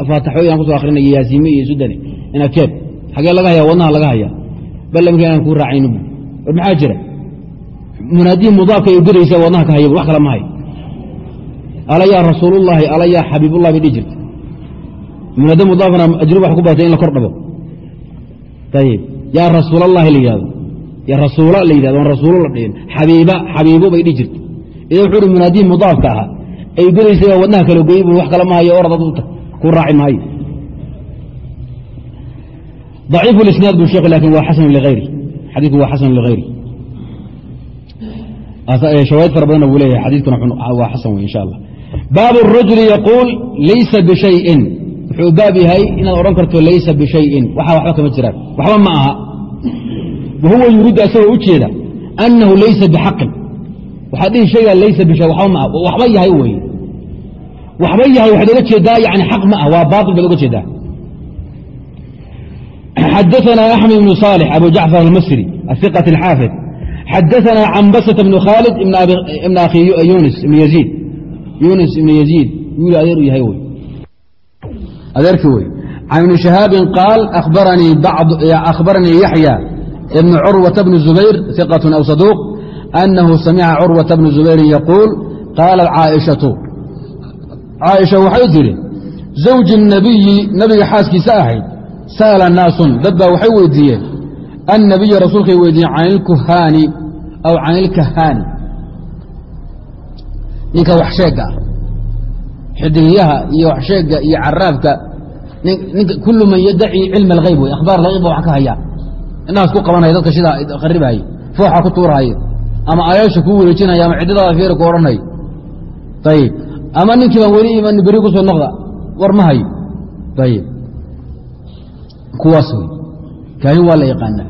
faataxooyin aan ku so akrinaya yaasiime iyo sudane inakeed xagee laga haya wadnaha laga haya. Ballamkii aan kuu raacayno war maxaa jira? Munaadihi mudaafka ay godaysa wadnaha ka haya wax kale ma hay. Ala yaa rasuulullaahi ala xabiibullahi bay dhihi jirta munaadi mudaafana ajruba wax ku baatay in la kor dhabo. Ayib yaa rasuulallahi la yihahdo yaa rasuula la yidhahdo aan rasuulo la dhihin. Xabiiba xabiibo bay dhihi jirta idan wuxuu uhi munaadihi mudaafka ahaa ay godaysay baa wadnaha kala goyey bu wax kale ma hayo orad adta ku raaci maayo ضaciif اlisnaad bu sheekh lakin waa xasan ligayri xadiiku waa xasan ligayri shawaahid fara badanna wuu leeyahay xadiikuna waa xasan wey insha allah baab الrajuli yaquul laysa bishayin wuxuu baab yahay inaad odhan karto laysa bishayin waxa waxba kama jiraan waxba ma aha wahuwa yuriidu asagoo u jeeda anahu laysa bixaqin waxaad dhihi shaygaa laysa bishay waxba ma ah waxba yahay wey waxba yahay waxaad oga jeedaa yani xaq ma ah waa baail baad oga jeedaa xadaثna أحmed بن صالح أbu jacفر الmsrي الثقة الxاaفظ xadaثna cambasة بن khاalد بn akhi yunis ibn يزيid yunis ibn يزيid wiil adeer u yahay wy adeerkii wey can ibni شhahاabi qaal أkhbaranii yaحyى ibn curwaة بن زubayr ثiqة أw صaduuq أnahu samica curwaة بن زubayri yaquul qaalat caaئiشhaةu caaئiشha waxay tiri زawji الnabiyi nabiga xaaskiisa ahayd sa'ala naasun dad baa waxay weydiiyeen annabiya rasuulkay weydiiyeen can ilkuhaani aw can ilkahaani ninka waxsheegga ah xidigyaha iyo waxsheegga iyo caraabka kullu man yadaci cilma alghayb wey akhbaar alghayb ba wax ka hayaa indhahaas ku qabanaya dadka sidaa kharibaaye fooxa ku tuuraaye ama ayaasha kuu wareejinaya ama ciddadaada feeri ku odhanay ayib ama ninkii baan weli iman beri ku soo noqda war ma hayo ayib kuwaas wey kaahin waa la yaqaanaa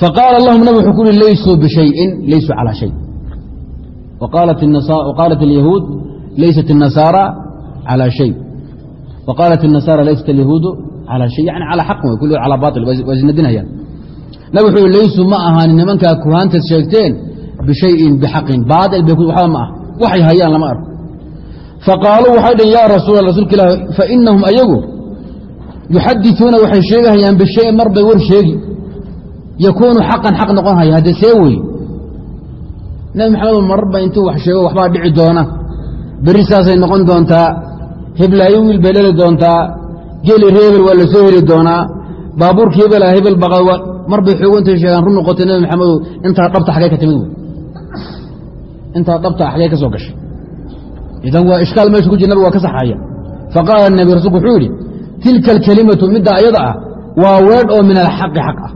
faqaala lahum nabig wuxuu ku uhi laysuu bishayin laysuu calaa shay waqaalat alyahuud laysat الnasaara calى shay waqaalat الnasaara laysat alyahuudu calى shay yani calى xaqin wey kulli calى bail waa isnadinayaan nabig wuxuu laysuu ma ahaanin nimankaa kuhaantaad sheegteen bishayin bixaqin. Baail bay waxba ma ah waxay hayaan lama arko. Faqaaluu waxay dhn yaa rasuul rasuulka ilah fainahum ayagu yuxadituuna waxay sheegahayaan bishayin mar bay war sheegi. Yakuunu xaqan xaq noqon haya haddee see wey nabi maxamed mararba intuu wax sheego waxbaa dhici doona. Berri saasay noqon doontaa heblaayo wiil bay dheli doontaa geli reebel waa la soo heli doonaa baabuurka hebela hebel baqa mar bay xoogantay sheegaan run noqotay nabi maxamedow intaa dhabta xagee ka timid intaa dhabta xagee ka soo gashay. Idan waa ishkaal meesha ku jir nabig waa ka saxaya faqaala nabi rasulku wuxuu yidhi tilka alkelimatu midda ayada ah waa weedh oo min alxaqi xaq ah.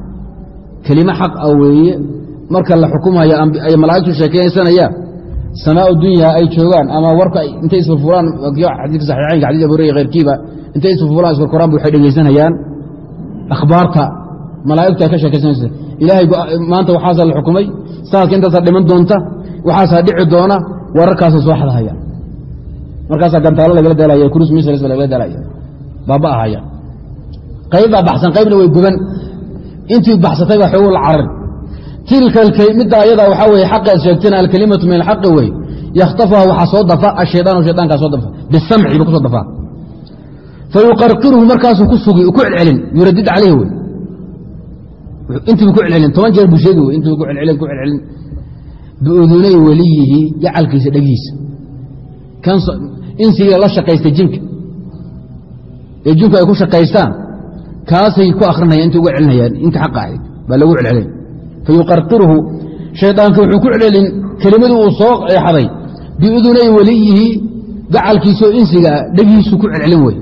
Kelimo xaq ah weeye marka la xukumayo ay malaa'igtu sheekaysanayaan samaa dunya ay joogaan ama warka intay isfurfulaan xadiika saxiixaynka xadis abu hurayra khayrkiiba intay isfurfulaan isfurkuraan waxay dhegaysanayaan akhbaarta malaa'igtu ay ka sheekaysanaysa. Ilaahay maanta waxaasaa la xukumay sanadka intaasaa dhiman doonta waxaasaa dhici doona wararkaasa soo xadahaya. Markaasaa gantaalo lagala daalaya kurus misrs lagala daalaya baaba ahaya. Qaybbaa baxsan qaybna way guban. Intii baxsatay baa xoogu la carar. Tilka midda ayada waxaa weye xaqaad sheegteen alkelimatu min alxaqi wey yakhtafuha waxaa soo dafa ashaydaanu shaydaankaa soo dafa. Bisamci buu ku dafaa fayuqarqiruhu markaasuu ku sugi ku celcelin yuradid calayhi wey intiibu ku celcelin toban jeer buu sheegi wey intiibu ku celcelin ku celcelin. Biudunay weliyihi jacalkiisa dhegihiisa insiga la shaqaystay jinka. Ee jinku ay ku shaqaystaan kaasay ku akrinayaan intay uga celinayaan inta xaqa ahayd baa lagu celcelin. Fayuqarqiruhu shaydaanka wuxuu ku celcelin kelimadii uu soo eexaday biudunay weliyihi gacalkiisoo insiga dhegihiisu ku celcelin wey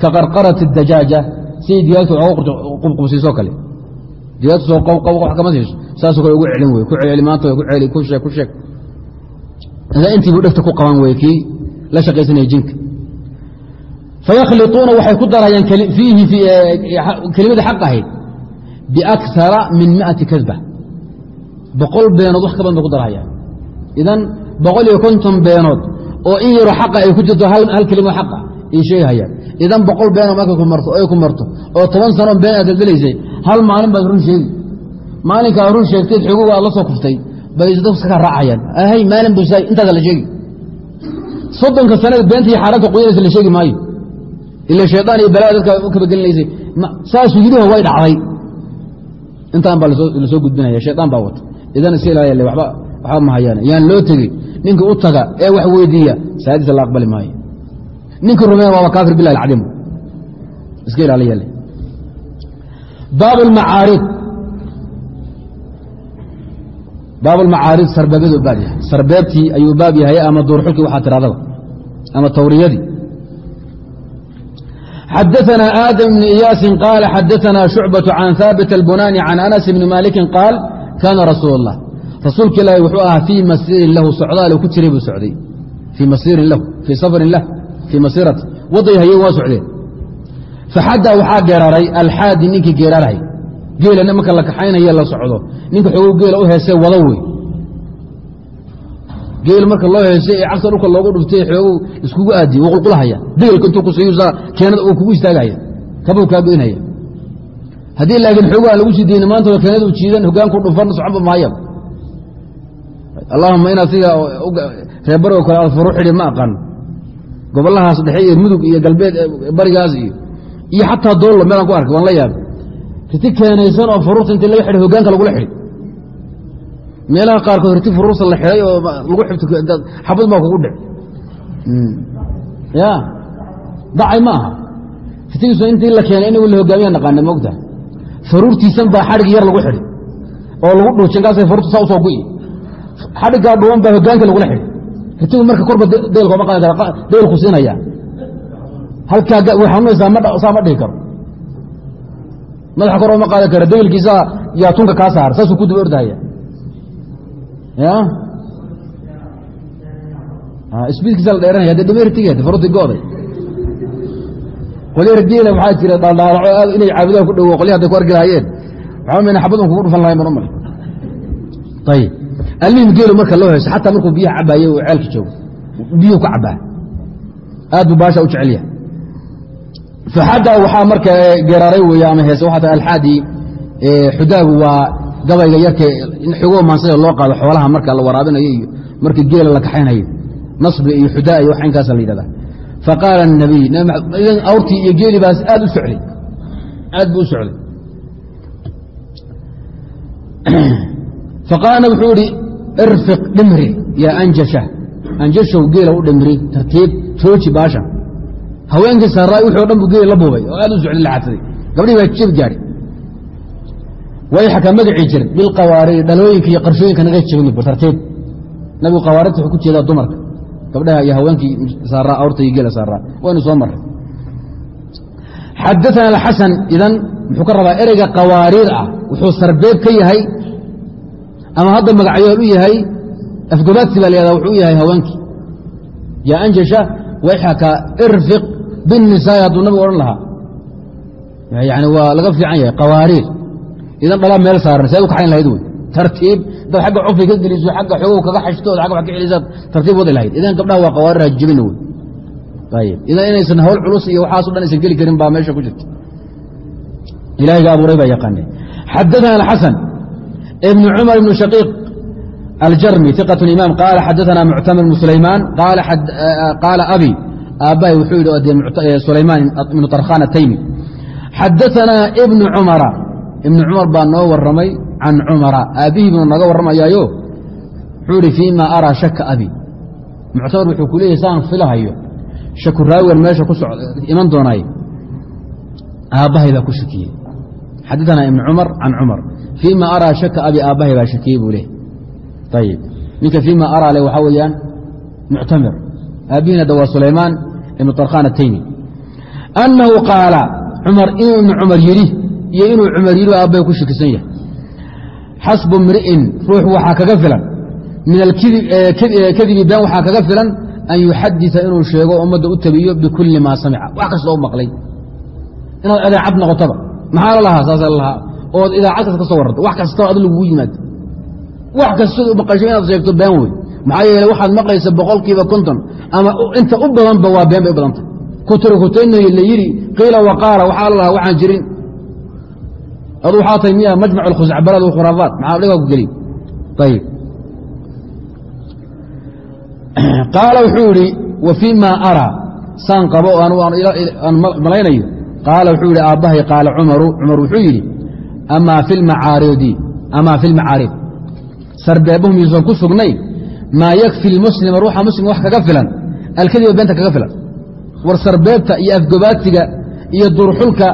ka qarqarati dajaaja siday digaagta qubqubsiisoo kale digaagta soo qawqab wax kama siiso. Saasoo kale ugu celin wey ku celceli maanta ku celi ku sheeg ku sheeg. Intiibu dhegta ku qaban wey kii la shaqaysanaya jinka. Fayakhliطuuna waxay ku darayaan fiihi kelimadii xaq ahayd biakara min miati kadba. Boqol beenood wax ka badan bay ku darhayaan idan boqol iyo konton beenood oo in yaroo xaqa ay ku jirto hal kelimo xaqa ay sheegahayaan idan boqol beenoo markay ku marto ay ku marto oo toban sanoo been aad daldalaysay hal maalin baad run sheegi. Maalinkaa run sheegteed xoogoga aad la soo kuftay bay dadka ka raacayaan. Hay maalin bu intaasa la sheegi. Soddonka sanada beenta iyo xaaraanta la sheegi maayo. Ila shaydaan iyo balaa dadka kabagelinaysay saasuu yidhiho way dhacday. Intaan baa la soo gudbinaya shayطaan baa wata idan iska ilaaliya waba waxba mahayaan yaan loo tegey. Ninka u taga ee wax weydiiya saadiisa la aqbali maayo. Ninka rumeyn waaba kaafir bilah alcadiim. Iska ilaaliya baab اlmacaarid baab اlmacaarid sarbeebyadu baab yahay sarbeebtii ayuu baab yahay ama duurxulkii waxaa tiradaba ama tawriyadii xadaثna aadam بn iyaasi qaala xadaثna shucbaة can haabit اlbunani can anas bni maliki qaal kaana rasuul الlah rasuulka ilaahi wuxuu ahaa fii masiirin lahu socdaal ku jiray buu socday fii masiirin lahu fii safarin lah fii masiirati waday haye waa socdeen faxadda waxaa geeraray alxaadi ninkii geeraarhay geela marka la kaxaynaye la socdo ninka xoogow geela u heesee wado wey geel marka loo heesay ee cagta dhulka loogu dhuftay xoogow iskugu aadiye wuu qulqulahaya degelka intuu kusiiyusaa keenada uu kugu istaagahaya kabuu kaa goynaya haddii laakiin xoogaha lagu sii deyna maanta keenadu jiidan hogaanku dhufan socba maaya allahuma inaad sida reebaroo kale aad furu ma aqaan gobolahaas dhexe iyo mudug iyo galbeed barigaas iyo iyo xataa doollo meelaan ku arkay waan la yaabay riti keenaysan oo furuurta intii laga xidhay hogaanka lagula xidhay. Meelaha qaarkood riti furuursa la xidhay oo lagu xibto xabad maa kugu dhic ya. Dacay ma aha. Ritigiisu intii la keenay inagu la hogaamiya naqaana mogta faruurtiisan baa xadhig yar lagu xidhay oo lagu dhuujin kaasay faruurta saa u soo gu'i. Xadhiggaa dhuwan baa hogaanka lagula xidhay. Ritigu marka korba qaadi kara deelku siinaya halkaa way xanuunaysaa saa ma dhihi karo. Madaxa kor ooma qaadi kara degelkiisa yaa tunka kaa saara saasuu ku daba ordahaya. Ya? Sbiidkiisa la dheeranaya de dhamertig farti go'day. Qolya rgeela waxaa jira dhaaldhaalaco aad inay caabudaha ku dhowo qolya haday ku arki lahaayeen. Waxaa mayna xabadun kugu dhufan u malay ayib almihim geelu marka loo hayso xataa markuu biyaha cabaaye uu ceelka joogo. Biyuhu ka cabaa aad buu baasha u jecelya faxada waxaa marka geeraaray wey ama heese waxaa tahay alxaadi xudaagu waa gabayga yarka xogoo maansada loo qaado xoolaha marka la waraabinayo iyo marka geela la kaxaynayo nasbi iyo xudaa iyo wax inkaasa la yidhahda faqaala الnabiy awrtii iyo geeli baas u socday aad buu u socday faqaala wuxuu ihi irfiq dhimri yaa anjasha anjashow geela u dhimri tartiib jooji baasha haweenkii saaraay wuxuu dhan bu geeli la buubay oo aad u socday laxadsaday gabdhihii baa jib gaadhi. Wayxaka magacii jir bilqawaariir dhalooyinka iyo qarshooyinka naga jebin tartiib nabigu qawaaridta wuxuu ku jeedaa dumarka. Gabdhaha iyo haweenkii saaraa awrta iyo geela saaraa waynu soo marray. Xadaana alxasan idan muxuu ka rabaa ereyga qawaariir ah. Wuxuu sarbeeb ka yahay ama hadda magacyool u yahay afgobaadsi baa layahda wuxuu u yahay haweenkii. Yaa anjasha wayxaka irfiq binnisaai hadduu nabigu odhan lahaa yani waa laga fiican yahay qawaariir idan dhalaa meel saaran see u lahayd wey tartiib dad agga cufay ka geliso agga xoogow kaga xashtood agga wa ka celisaad tartiib wadi lahayd idan gabdhaha waa qawaariir hajibin wey ayib idan inaysan hawl culus iyo waxaaso dhan aysan geli karin baa meesha ku jirta ilahayga abuuray baa yaqaane xadaana alxasan ibn cumar ibn shaqiiq aljarmi iqat imaam qaala xadaana muctamir ibnu sulaymaan qaala abi aabbahay wuxuu yidhi sulaymaan ibnu tarkhan ataymi xadaanaa ibnu cumara. Ibnu cumar baa noo waramay can cumara. Aabbihii buu naga warramayaayo? Wuxuu ihi fii ma araa shaka abi. Muctamar wuxuu ku leeyahy saan filahayo. Shaku meesha ku iman doonaay. Aabbahay baa ku shakiyey xadaanaa ibnu cumar can cumar. Fii ma araa shaka abi aabbahay baa shakiyey buu leh ayib ninka fii ma araa le waxaa weeyaan muctamir. Aabbihiina da waa sulaymaan ibnu tarkhan ataymi annahu qaala cumar ibnu cumar yidhi iyo inuu cumar yidhi aabbahay ku shakisan yahay. Xasbu mri'in ruux waxaa kaga filan. Min alkadibi been waxaa kaga filan an yuxadita inuu sheego ummadda u tabiyo bikulli maa samica. Wax kastoo u maqlay. Inaad idaacad noqotoba maxaa la lahaa? Saasa lahaa. Ood idaacad kas ka soo warranto wax kastoo ad lagugu yimaado. Wax kastoo maqasho inaad sheegto been wey maxaa yeele waxaad maqlaysa boqolkiiba konton ama inta u badanba waa been bay u badantay kuturkutaynayo la yidhi qiila waqaala waxaa la lahaa waxaan jirin. Adu waxaa tahay miya majmac alkhusacbalaad khuraafaat maxaa dhigaa ku geliy ayib *clears throat* qaala wuxuu yidhi wa fii ma araa saan qabo aan malaynayo. Qaala wuxuu yidhi aabbahay qaala cumaru. Cumar wuxuu yidhi amaa fi lmacaaridi amaa fi lmacaarib sarbeebuhum yuusan ku sugnayn maa yakfi lmuslima ruuxa muslimka wax kaga filan alkadiba beenta kaga filan. War sarbeebta iyo afgobaadsiga iyo durxulka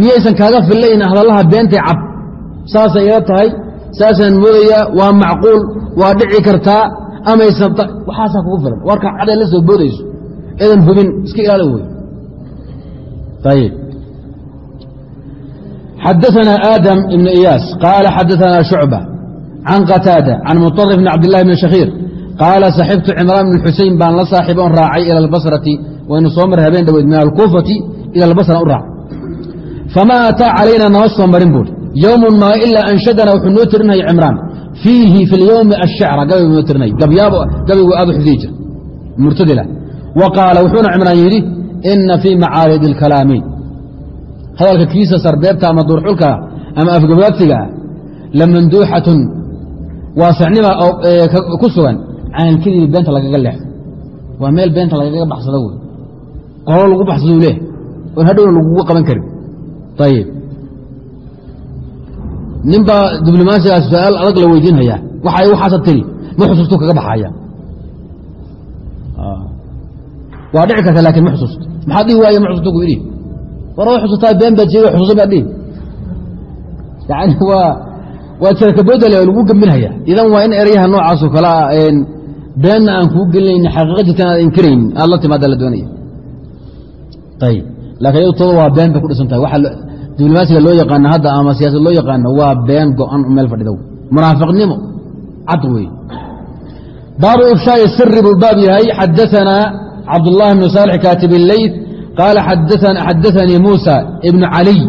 miyaysan kaaga fillayn hadallaha beentay cab. Saasay ila tahay saasaan moodayaa waa macquul waa dhici kartaa amaysan waxaasaa kugu filan. Warka cadee la soo boodayso eedan hubin iska ilaali wey ayib xadaثna aadam ibn iyaas qaala xadaثna shucba can qataada can muطarif bn cabd الlahi bn shakhiir qaala saxibtu cimraan bn xusein baan la saaxiiboon raacay ila اlbasrati waynu soo mar habeen dhoweyd min alkuufati ila albasra u raacay famaa ataa calayna nama soo marin buuri yowmun maa ilaa anshadana wuxuu noo tirinaya cimraan fiihi fi اlyowmi ashacra gabay noo tirinay gabaygu aad u xifdiyi jir murtadila wa qaala wuxuuna cimraan yidhi ina fii macaaridi اlkalaami hadalka kiisa sarbeebta ama duurxulka ama afgabaadsiga lamanduuxatun waasicnima ku sugan can beenta lagaga leexo waa meel beenta lagaga baxsado wey. Qolo lagu baxsado leeh oon hadhowna lagugu qaban karin. Ayib nin baa diblomaasigaas su'aal adag la weydiinhayaa. Waxa waxaasa tiri ma xusuustu kaga baxaya waa dhici karta laakin ma xusuusto maxaa dhihi waaye ma xusuusto ku idhi war wa xusuustaa been baad sheegay xusuusa baad dhihi. Yani waa waa jarakaboodale oo lagu gembinhaya idan waa in eryaha noocaasoo kale ah beenna aan kuu gelinayn xaqiiqa jirtan aad inkirayn aad la timaada la doonaya ayib laakiin yadu todo waa been bay ku dhisan tahay waxa diblomaasiga loo yaqaano hadda ama siyaasad loo yaqaano waa been go-an meel fadhida munaafiqnimo cad wey baabu ifshaaءi siri buu baab yahay xadaثanaa cabdullahi bnu saalix kaatib اleyt qaala xadaثanii muusa ibnu caliy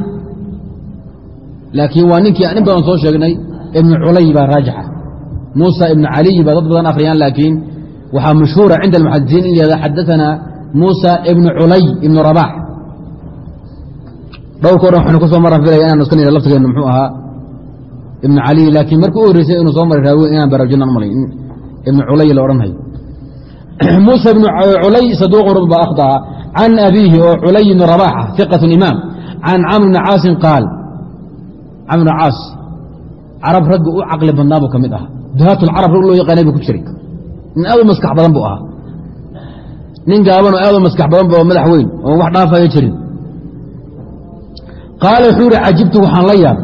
laakiin waa ninkii in badan soo sheegnay ibnu culay baa raajixa muusa ibnu caliy baa dad badan akhriyaan laakiin waxaa mashhuura cinda almuxadisiin in yihahda xadaanaa muusa ibnu culay ibnu rabaax dhowrko dhan waxanu ku maran filaya inaan iskan laftigeennu muxuu ahaa ibnu caliy laakiin markii u horreysay inuu soo maray raawi inaan baraarjinaan malayn ibnu culay la odhanhayo *clears throat* muusa ibnu culay saduuqun rubba akhطa'a can abiihi oo culay ibnu rabaaxa ah, iqatu imaam can camr bni caasin qaal camr caas carab ragga u caqli badnaa buu ka mid ahaa. Duhaat lcarab rag loo yaqaanay buu ku jiray. Nin aad u maskax badan buu ahaa. Nin gaaban oo aad u maskax badan bu madax weyn oon wax dhaafaya jirin. Qaala wuxuu ihi cajibtu waxaan la yaab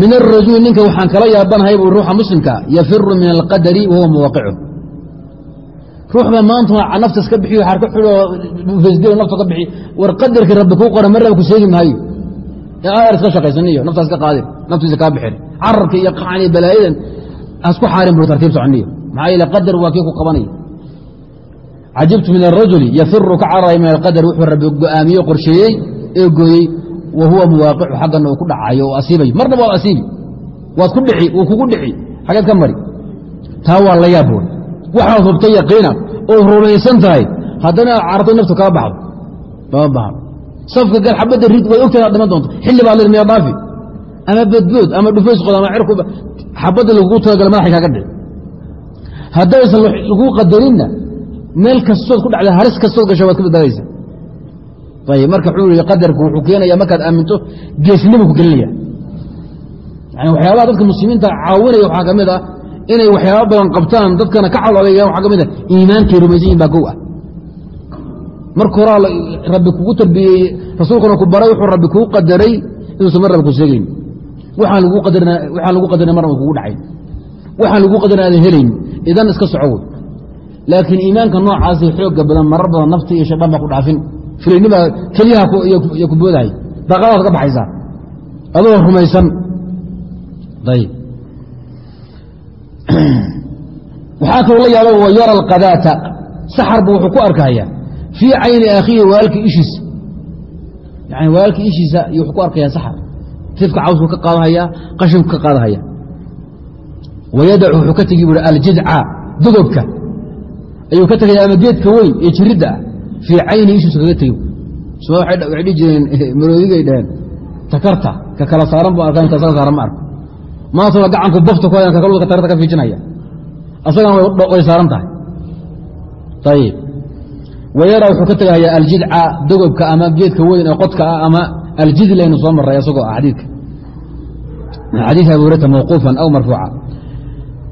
min arajuli ninka waxaan kala yaabanahay buu ruuxa muslimka yafiru min alqadari wahuwa muwaqicu. Ruux baa maanta nafta iska bixiyo xarka xulo fasdilo nafta ka bixi. War qadarkii rabbi kuu qora marraba ku sheegi maayo iska shaqaysaniyo naftaas ka qaadin naftiisa kaa bixin cararka iyo qacan iyo balaayadan hasku xaarin bur tartiib soconiyo maxaa yeele qadar waa kii ku qabanaya cajibtu min arajuli yafiru ka cararaya min alqadar wuxuu rabbi go'aamiye qorsheeyey ee gooyey wa huwa muwaaqicu xaggana uu ku dhacayo oo asiibayo marnaba waad asiibi waad ku dhici wuu kugu dhici xageed ka mari taa waa la yaab bood waxaad hubtay yaqiina oo rumaysan tahay haddana aad cararto naftu kaa baxdo lama baxdo safka gal xabadda rid way ogtahay ad dhiman doonto. Xilli baad leed miya dhaafi ama badbood ama dhufays qod ama cirku xabadda lagugu talagala madaxay kaaga dhici haddaysan laguu qadarinna meel kastood ku dhacda halis kastood gasho waad ka badbaadaysa ayib marka wuxuu yihi qadarku wuxuu keenaya markaad aaminto geesnimu ku gelinaya yani waxyaabaha dadka muslimiinta caawinaya waxaa ka mid ah inay waxyaaba badan qabtaan dadkana ka caloodayaan waxaa ka mid ah iimaankay rumaysan yihiin baa kow ah marka horaa rabbi kugu tarbiyeeyey rasuulkuna ku baray wuxuu rabbi kuu qadaray inuusan mar raba ku sheegayn. Waxaan lagu qadarna marnaba kugu dhacayn waxaan lagu qadarna aadan helayn. Idan iska soco wey laakiin iimaanka noocaasi xooga badan marar badan nafta iyo shaydaan baa ku dhaafin. Filinibaa keliyaha iyo ku boodahay daaqadaad ka baxaysaa. Adoo rumaysan. *clears throat* Waxaa kaloo la yaaba wa yara alqadaata. Saxarbu wuxuu ku arkaya fii cayni akhiihi walaalkii ishiisa yani walaalkii ishiisa wuxuu ku arkaya saxar. Tifka cawsku ka qaadahaya qashinku ka qaadahaya wayadacu wuxuu ka tegi buui aljidca dogobka ayuu ka tegaya ama geedka weyn ee jiridda ah fii cayni ishiisa kaga tegi suma waxay dhihi jireen *laughs* maroodigay dhaheen takarta ka kala saaran bu arkaa asaga saaran ma arko. Maasuna gacanku bafta ku hayan kakalud takarta ka fiijinaya. Asagana way saaran tahay. Ayib wayara wuxuu ka tegahaya aljidca dogobka ama geedka weyn ee qodka ah ama aljidlaynu soo maray asagoo ah xadiidka. Min xadiisi abi hurayra mawquufan aw marfuuca.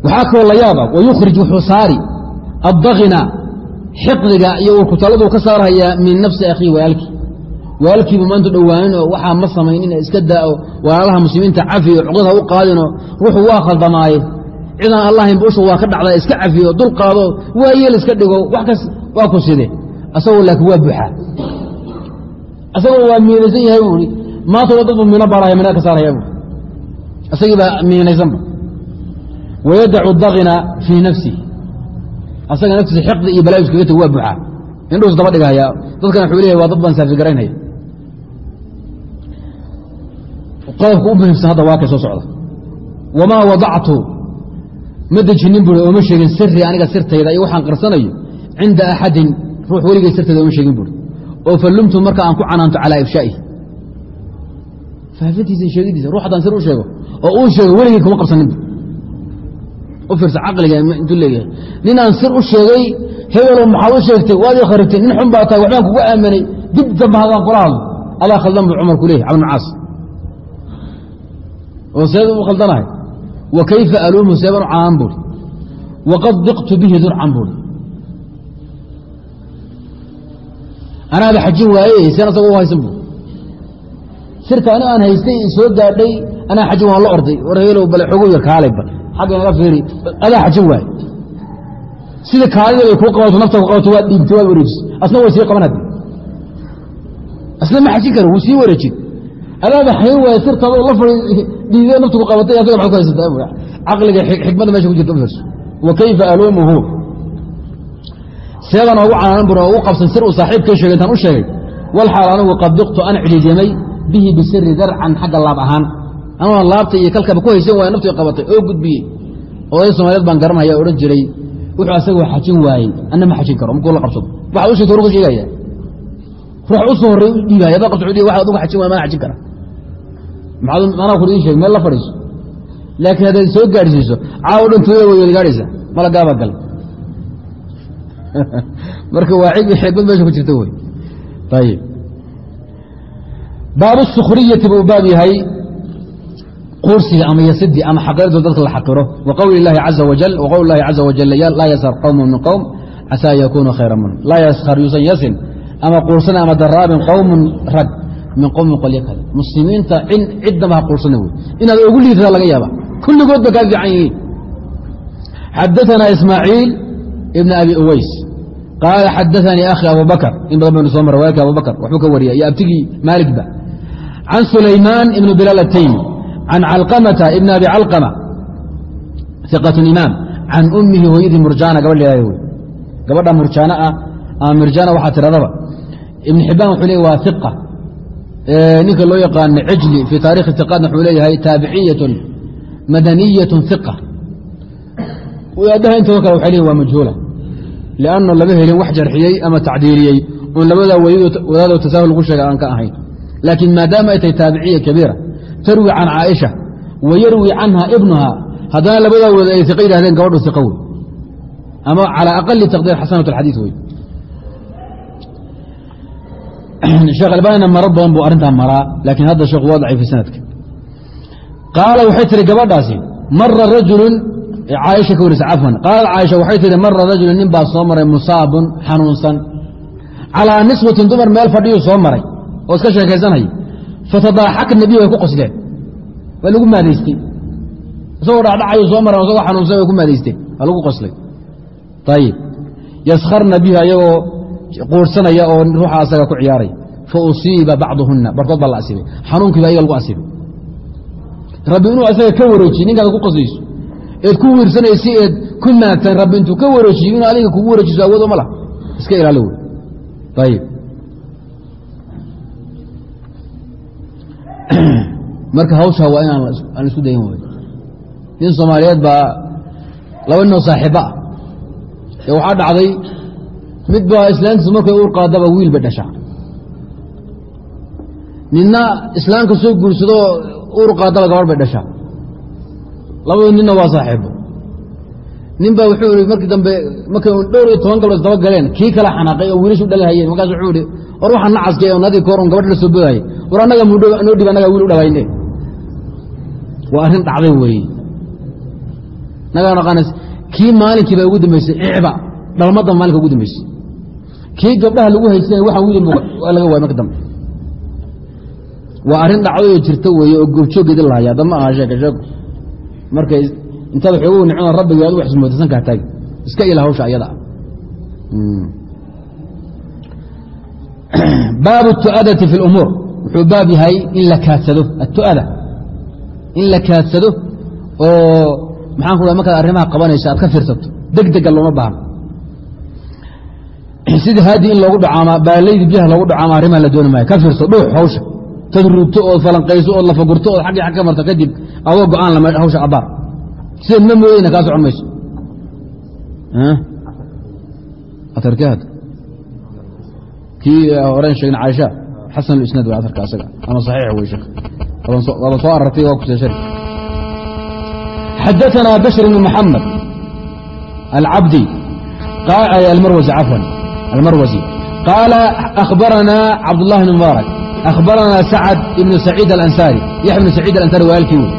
Waxaa kaloo la yaaba wayukhrij wuxuu saari addakina xiqdiga iyo urkutalladu ka saarhayaa min nafsi akhiihi walaalkii walaalkiibu maanta dhowaanin oo waxaa ma samaynin iska daao walaalaha muslimiinta cafiyo cuqdada u qaadinoo ruuxu waa khaldamaaye. Cidaan allahaynba ushu waa ka dhacda iska cafiyo dul qaado waa yeel iska dhigo wax kas waa ku side asagoo laakiin waa buuxaa asagoo waa miinaysan yahay buui maantooda dad bu miino baaraya minada ka saaraya buui isagii baa miinaysanba wayadacu dakina fii nafsihi asaga naftiisa xiqdi iyo balaayu iskaga teg waa buuxaa indhuus daba dhigahaya dadkana wuxuu leeyahy waa dad baan saafigaraynaya qodobka u muhiimsan hadda waa kay soo socda. Wamaa wadactu ma dejinin buui ooma sheegin siri aniga sirtayda iyo waxaan qarsanayo cinda axadin ruux weligay sirtayda ooma sheegin buui oo falumtu marka aan ku canaanto calaa ifshaa'ihi faafintiisa sheegidiisa ruux haddaan sir u sheego oo uu sheego weligay kuma qabsanin bu u fiirsa caqliga intuu leeyahay. Nin aan sir u sheegay hebelow maxaad u sheegtay waad ii kharibtay nin xun baa tahay waxbaan kugu aaminay dib damba hadaan kula hadlo. Adaa khaldan bu cumar ku leeyahy oo seed u khaldanahay. Wa kayfa aluumu seeban u canaan buuri waqad diqtu bihi durcan buuri anaaba xajin waaye seen asagoo u haysan buuri sirka ani aan haystay soo gaadhay anaa xajin waan la orday. War hebelow bale xogu yar kaalay bal xagga naga fiiri adaa xajin waaye. Sida kaadida bay kuu qabato nafta ku qabato waad dhiibtay waad wareejis. Asna way sii qaban asna ma xajin karo wuu sii wareejin. Adaaba xayin waaye sirtaadoo la fai dhiibe naftu ku qabatay asaga maxad ku haysataa caqliga xikmadda meesha ku jirta u fiirso wa kayfa aluumuhu seedan ogu canaanan bur oo ugu qabsan sir uu saaxiibkay sheegay intaan u sheegay. Walxaal anigu qad diqtu an cidhiidamay bihi bisiri darcan xagga laab ahaan. Anoo laabta iyo kalkaba ku haysan waaya naftii qabatay oo gudbiyey. Oday soomaaliyeed baan garanaya odhan jiray wuxuu asagoo xajin waayey anna ma xajin karo markuu la qabsado. Waxa u sheegta ruku sheegaya. Ruux u soo horrey u dhiibaya haddaa qabto waxa adugu xajin waaya mana xajin kara. Maxaad manaa ku idiin sheeg meel la fadhiiso. Laakiin haddaad soo gaadhsiiso caawo dhan tuuda way wada gaadhaysaa. Malagaabaa galay *laughs* marka waa xikmad meesha ku jirta wey ayib baabu sukriyati buu baab yahay quursiga ama yasidii ama xaqiradu dadka la xaqiro wa qowli اllahi caza wajal wa qowl اllahi caza wajal laa yashar qowmu min qowm casaa an yakunuu khayra minhum laa yashar yuusan yasin ama quursana ama daraabin qowmun rag min qowmin qolyo kale muslimiinta ciddaba ha quursana wey inaad ogu liidata laga yaaba kulligood ba kaa fiican yihiin xadaثana ismaaciil ibn abi uways qaala xadaثanii akhi abu bakr in badan baynu soo mara walaalki abu bakr waxbuu ka wariya iyo abtigii maaligba can sulaymaan ibn bilaal ataymi can calqamata ibn abi calqama iqat imaam can ummihi hooyadii murjaana gabadh leedahay wey gabadha murjaana ah ama mirjaana waxaa tiradaba ibn xibaan wuxuu leey waa iqa ninka loo yaqaano cijli fii taarikhi iqaadna wuxuu leeyahay taabiciyatun madaniyatun iqa wadaadaha intooda kale waxay leeyihiin waa majhuula lianna lama helin wax jarxiyey ama tacdiiliyey un labadaa wadaadoo tasaahul ku sheega aan ka ahayn laakiin maadaama ay tahay taabiciya kabiira tarwi can caaisha wa yarwi canha ibnuhaa haddana labadaa wada ay siqa yidhahdeen gabadhu siqa wey ama calaa aqali taqdiir xasanat alxadiid wey sheekh albaanina marar badan buu arrintaa maraa laakiin hadda sheekhu waa dacay sanadka qaala waxay tiri gabadhaasi mara rajulun caaisha ka warisa cafwan. Qaalat caaisha waxay tihi mara rajulun nin baa soo maray musaabun xanuunsan. Calىa niswatin dumar meel fadhiyuu soo maray oo iska sheekaysanaya fatadaaxakna bi way ku qosleen waa lagu maadaystay isagoo dhacdhacayu soo maran isagoo xanuunsan way ku maadaysteen waa lagu qoslay. Ayib yaskharna bihi ayagoo quursanaya oo ruuxa asaga ku ciyaaray. Fa usiiba bacduhuna barkood baa la asibay xanuunkiiba ayaga lagu asibay rabbi inuu asaga ka wareejiye ninkaad ku qoslayso eed ku wiirsanaysa eed ku maagtan rabbi intuu ka wareejiyo inuu adiga kugu wareejiso awood oma lah iska ilaali wey ayib *clears throat* marka hawshaa waa inaan aan isku dayin way nin soomaaliyeed baa laba ninoo saaxiiba ah. Ee waxaa dhacday mid baa islaantiisu markay uur qaadaba wiil bay dhashaa ninna islaamka soo guursadoo uur qaadaba gabarh bay dhashaa labadu ninna waa saaxiibo. Nin baa wuxuu ihi markii dambe markay dhowr iyo toban gabdhood isdaba galeen kii kala xanaaqay oo wiilashu dhalahayeen markaas wuxuu ihi war waxaan nacaskay oo nadii koor un gabadh la soo boodayay war annaga noo dhib annaga wiil u dhalayne waa arrin dhacday weeye nagaa naqaanas kii maalinkii baa ugu dambaysay icba dhalmadda maalinka ugu dambaysay kii gabdhaha lagu haysanaya waxaan wiil laga waay marka dambe. Waa arrin dhacday oo jirta weeye oo goobjooggeedi lahaya hadda ma aha sheeka sheeko markay intaad xoogu nicmada rabbiga ad u xismoodaysan kaa taagi iska ila hawsha ayada. *clears throat* Baabu tu'adati fi lumuur wuxuu baab yahay in la kaadsado. Atu'ada in la kaadsado oo maxaan ku markaad arrimaha qabanayso aad ka fiirsato. Deg dega looma baahno *clears throat* sida haadi in loogu dhacaama baalaydi biyaha loogu dhacaama arrimaha la dooni maayo ka fiirso dhuux hawsha. Tad ruugto ood falanqayso ood lafagurto ood xaggii xag ka marto kadib adoo go-aan lama hawsha abaar sideed ma mooyeyna kaa socon mayso atarkaad kii horen sheegna caaisha xasan isnaad way atarka asaga ama saxiix wey sheekh waaba soo arartay waa kuseeshari xadaثna bشhr بن محamed الcabdi almarwزي cafwan almarwزي qaala أkhbarana cabdالlah بن mubaarak أkhbarana sacd ibn saciid alansaari yaح ibn saciid alansaari walaalkii wey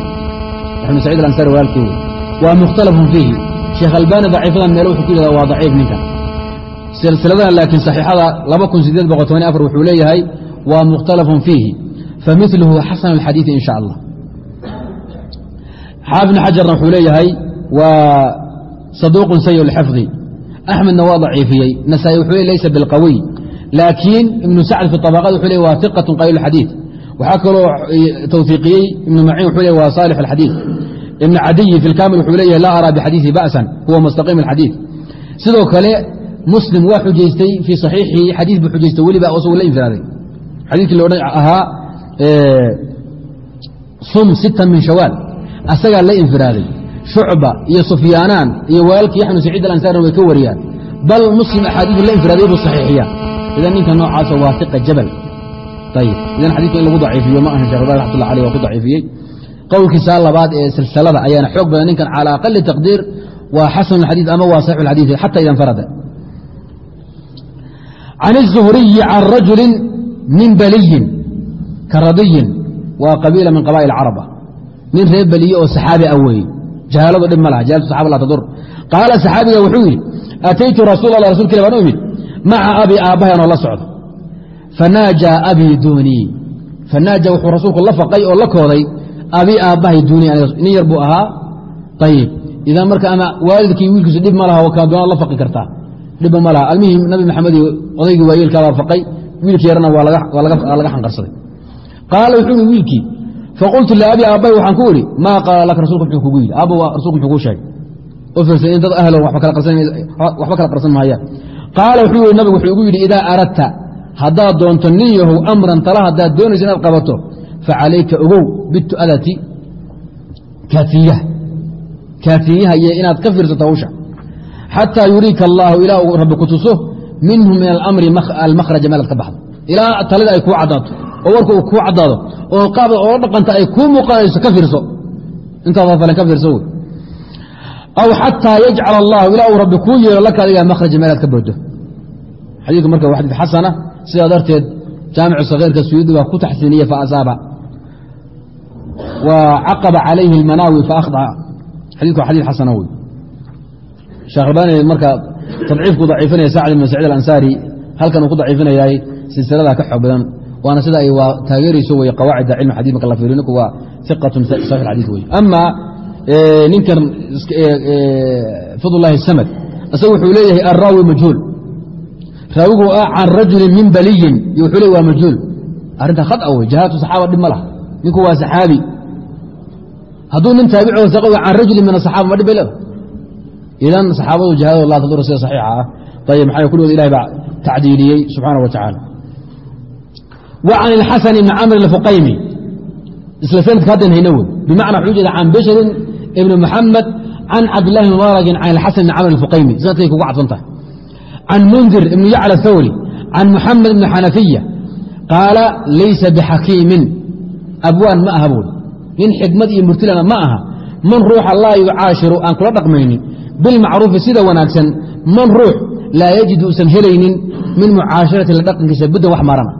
yaح ibn saciid alansaari walaalkii wey waa mukhtalafun fiihi sheekh albani daciifadan meel wuxuu ku yihahda waa daciif ninkan silsiladan laakiin saxiixada laba kun sideed boqol toban afar wuxuu leeyahay waa mukhtalafun fiihi familhu xasan اlxadiiثi in sha allah xaafid bn xajarna wuxuu leeyahay waa saduuqun sayi اlxifdi axmedna waa daciifiyey nasaa-i wuxuu le laysa bilqawiy laakiin ibnu sacd fi طabaqat wuxuu le waa iqat qayl xadiiث waxaa kaloo tawfiiqiyey ibn maciin wuxuu leeyay waa saalix alxadiid ibn cadiyi fi lkaamil wuxuu leeyahay laa araa bixadiiثi ba'san huwa mustaqiim اlxadiid sidoo kale muslim waa xujaystay fii saxiixihi xadiid buu xujaystay weliba asagoo la infiraaday xadiidkii loodhan ahaa sum sita min shawaal asagaa la infiraaday shucba iyo sufyaanaan iyo walaalkii yaxnu saciid alansaarna way ka wariyaan. Bal muslim axaadiidu la infiraaday buu saxiixiya idan ninka noocaasa waa jabal idan xadiidka in lagu daciifiyo ma ahan shekh albani raxmatullah aleh waa ku daciifiyey. Qowlkiisaa labaad ee silsilada ayaana xoog badan ninkan cala aqali taqdiir waa xasanu xadiid ama waa saxixu xadiid xata ida infarada can الzuhriyi can rajuli min baliyin ka radiyin waa qabiila min qabaa'il caraba. Nin reer beliye oo saxaabi ah weeye. Jahaaladu dhib ma laha jahalatu saxaba la tadur. Qaala saxaabiga wuxuu yidhi ataytu rasuul allah rasulka ilah baan u imid maca abi aabbahay anoo la socdo fanaajaa abii duunii fanaaja wuxuu rasuulku la faqay oo la kooday abi aabbahay duunii nin yar buu ahaa ayib idan marka ama waalidkii wiilkiisu dhib ma laha kaa doonad la faqi kartaa dhibba ma laha almihim nabi maxamed odaygii waayeelkaabaa faqay wiilkii yarana waa laga xanqarsaday qaala wuxuu ihi wiilkii faqultu liabi aabbahi waxaan ku idhi maa qaala laka rasulka muxuu kugu yidhi aabba rasulku muxuu kuu sheegay fiirsan in dad ahlo waxba kala qarsan maayaan qaala wuxuu yihi nabigu wuxuu igu yidhi idaa aradta haddaad doonto nin yahow amran tala haddaad doonaysa inaad qabato facalayka ogow bitu'adati kaafiyaha. Kaafiyaha iyo inaad ka fiirsato hawsha. Xataa yuriika allaahu ilaa rabbi ku tuso minhu min alamri almakhraja meelaad ka baxdo. Ilaa talida ay kuu caddaato oo warka uu kuu caddaado oo qaabda oola dhaqanta ay kuu muuqanayso ka fiirso. Intaada falen ka fiirso wey. Aw xataa yajcal allahu ilaa uu rabbi kuu yeelo laka adiga makhraja meelaad ka boodo xadiidku marka waa xadiid xasana sidaa darteed jaamicu sagiirka suyuudi baa ku taxsiiniye faasaaba wa caqaba calayhi almanaawi faahdaa xadidku waa xadiid xasana wey sheekh marka tadciifku daciifinaya sacd ibn saciid alansaari halkan uu ku daciifinayaay silsilada ka xoog badan waana sida ay taageerayso wey qawaacida cilmi xadid marka la fiiriyo ninku waa iqatun saxiix xadiid wey ama ninkan fadlullahi samad isaga wuxuu leeyahay alraawi majhuul raawigu ah can rajulin min baliyin. Wuxuu leey waa majhuul. Arrinta khada wey jahaatu saxaaba dhib ma laha. Ninku waa saxaabi. Hadduu nin taabici wasaqo can rajulin min asaxaba ma dhib bay leedahay. Idan saxaabadu jahaadooda laa tadur sida saxiixa ah. Ayib maxaa kulligood ilahay baa tacdiiliyey subxaana wa tacaala. Wa can ilxasan ibni camr alfuqaymi. Isla sanadka haddan hayna wey bimacna wuxuu jeeda can bishrin ibni muxamed can cabdillahi mubaarakin can ilxasan ibni camr alfuqaymi. Sanadkay kugu cadfan tahay can mundir ibni yacla thawri can muxamed ibni xanafiya qaala laysa bixakiimin abwaan ma aha buuri nin xikmad iyo murtilana ma aha man ruuxa laa yucaashiru aan kula dhaqmaynin bilmacruufi sida wanaagsan man ruux laa yajidu usan helaynin min mucaasharati la dhaqankiisa buddan wax maarana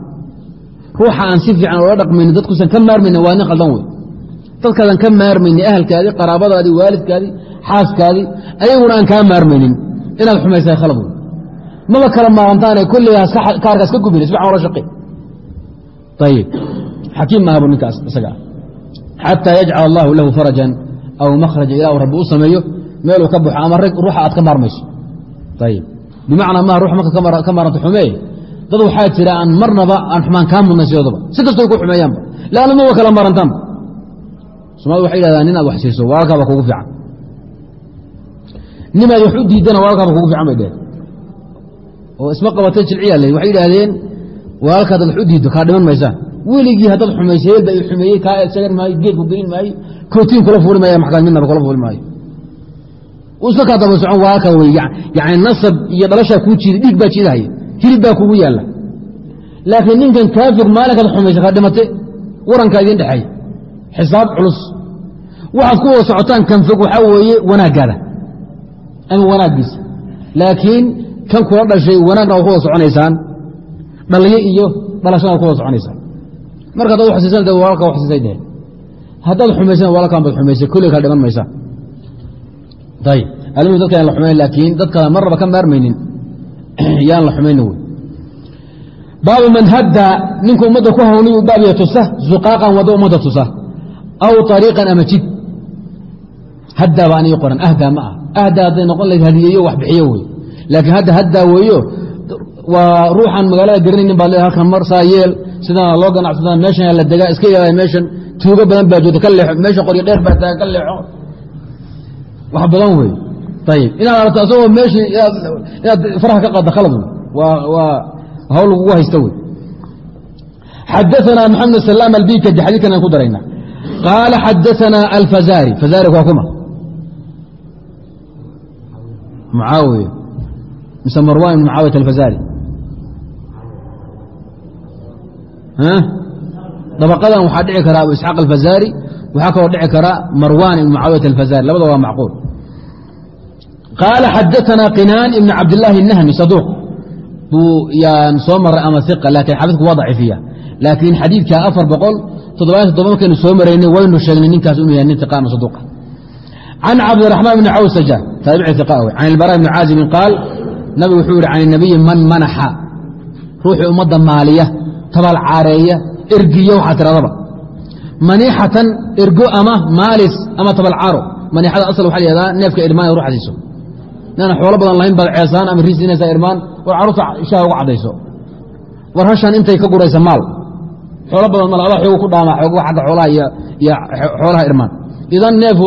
ruuxa aan si fiican oola dhaqmaynin dadkuusan ka maarmaynin waa nin khaldan wey dadkaadan ka maarmaynin ahalkaadii qaraabadaadii waalidkaadii xaaskaadii ayaguna aan kaa maarmaynin inaad xumaysaa khalad maba kala maarantaane kulligaas kaarkaas ka gubin isbax ola shaqe ayib xakiim maahabu ninkaas isaga. Xataa yajcal allahu lahu farajan aw makhraja ilah rabbi u sameeyo meeluu ka baxo ama ruuxa aad ka maarmayso. Ayib bimacnaa maha ruux marka ka maaranta xumee dad waxaa jira aan marnaba aan xumaan kaa mudnay si kastoy ku xumeeyaanba. Leanna maba kala maarantaanba somalida waxay yidhahdaan nin aad wax siiso walaalkaaba kugu fiican. Nimaad wax u diidana walaalkaaba kugu fiican bay dheheen oo isma qabatay jilciya le waxay yidhaahdeen walaalka hadaad wax u diiddo kaa dhiman maysaan weligii haddaad xumayso heelba i xumeeyey kaa eedsagan maayo geedku gelin maayo kootiin kula fuuli maayo maxkamad midnaba kula fuuli maayo. Isla kaa daba socon walaalka wey yani nasab iyo dhalashaa kuu jiiday dhiig baa jiidahaya hilib baa kugu yaalla. Laakiin ninkan kaafir maalinkaad xumaysa kaa dhimate warankaa idiin dhexeeya. Xisaab culus. Waxaad ku wada socotaan kan fog waxaa weeye wanaaggaada. Ama wanaaggiisa. Laakiin kan kula dhashay wanaagna waa ku wada soconaysaan. Dhaliyo iyo dhalashana waa ku wada soconaysaan. Marka hadaad waxsiisan walaalka dheheen haddaad xumaysan walaalkan baad xumaysay kulli kaa dhiman maysaa ayib almu dadka *clears throat* yaan la xumayn laakiin dadkada marnaba ka maarmaynin. Yaan la xumayna wey baabu man hadda ninka ummadda ku hawniyu baabiya tusa zuqaaqan waddo ummadda tusa. Aw ariiqan ama jid. Haddaa baa anii qoran ahdaa ma ah ahdaa hadday noqon lahayd hadiyeeyo wax bixiyo wey laakiin hadda haddaa weeyo waa ruuxan magaalada garanaynin leedahay halkan mar saa yeel sidaana loo ganacsadaa meeshan la degaa iska ilaaliya meeshan tuugo badan baa joogta ka leexo meesha qoryo dheer baa taaga ka leexo. Wax badan wey ayib inaad aragto asagoo meeshii inaad faraha ka qaadda khalad waa hawl lagugu haysta wey xadaثna mxamed salaam albikadi xadiikan aan ku darayna. Qaala xadaثna alfazari fazari waa kuma. Mucaawiya mise marwan ibn caawit alfazari dabaqadan waxaa dhici kara abu isxaaq alfazari waxaa kaloo dhici kara marwan ibn mucaawiyat alfazari labada waa macquul. Qaala xadaanaa kinaan ibn cabdillaahi الnahmi saduuq. Buu yaan soo maray ama iqa laakiin xadiidku waa daciifiya. Laakiin xadiidka afar boqol toddobaaiy toddoba markaynu soo maraynay waynu sheegnay ninkaas inuu yahay nin tiqaana saduuqa. Can cabdiraxmaan bni cawsaja taabicii tiqa wey can ilbara bni caazibin qaal nabigu wuxuu yihi can inabiyi man manaxa. Ruuxii ummadda maaliya tabal caareeya ergiya waxaa tiradaba maniixatan ergo ama maalis ama tabal caaro. Maniixada asal waxa la yihahdaa neefka irmaan ruuxa siiso nana xoolo badan lahayn baad ceesaan ama riis inaysaa irmaan war carruurta shaha uga caddayso. War hashan intay ka guraysa maal. Xoolo badan mal adaa xoogu ku dhaamaa xooga xagga xoolaha iyo xoolaha irmaan. Idan neefu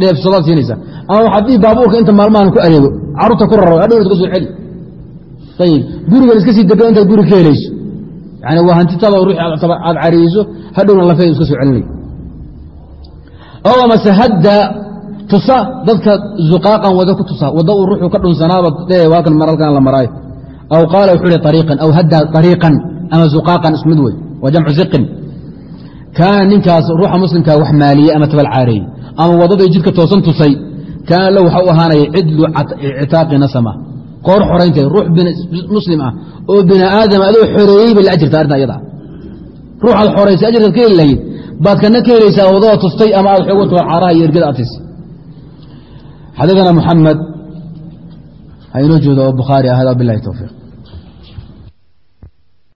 dheefsadaad siinaysa. Ama waxaad dhihi baabuurka inta maalmahan ku areego carruurta ku raro hadhow ka soo celi. Ayib gurigan iska sii dego intaad guri ka helayso yani waa hantitada ruux aad cariyeyso hadhowna lafeedu iska soo celinay. Oo amase hadda tusa dadka zuqaaqan wada ku tusa wadda uu ruuxu ka dhunsanaaba dhee waakan maralkan la maraayo aw qaala wuxuu ihi ariiqan aw hadda ariiqan ama zuqaaqan isku mid wey waa jamcu ziqin. Kaana ninkaas ruuxa muslimkaa wax maaliyey ama tabal caareeyey ama waddaday jidka toosan tusay kaana low waxa u ahaanaya cidlu ictaaqi nasama ah. qoor xoraynteed ruux muslim ah oo bini aadam adoo xoreeyey bay la ajirta arrinta ayada ruux xoraysay ajirkaad ka heli lahayd. Baad kana ka helaysaa waddada tustay ama aad xoogo too caraha iyo ergada atis xadadana muxamed ha inoo jeedo oo bukhaari ah hada bilahi towfiiq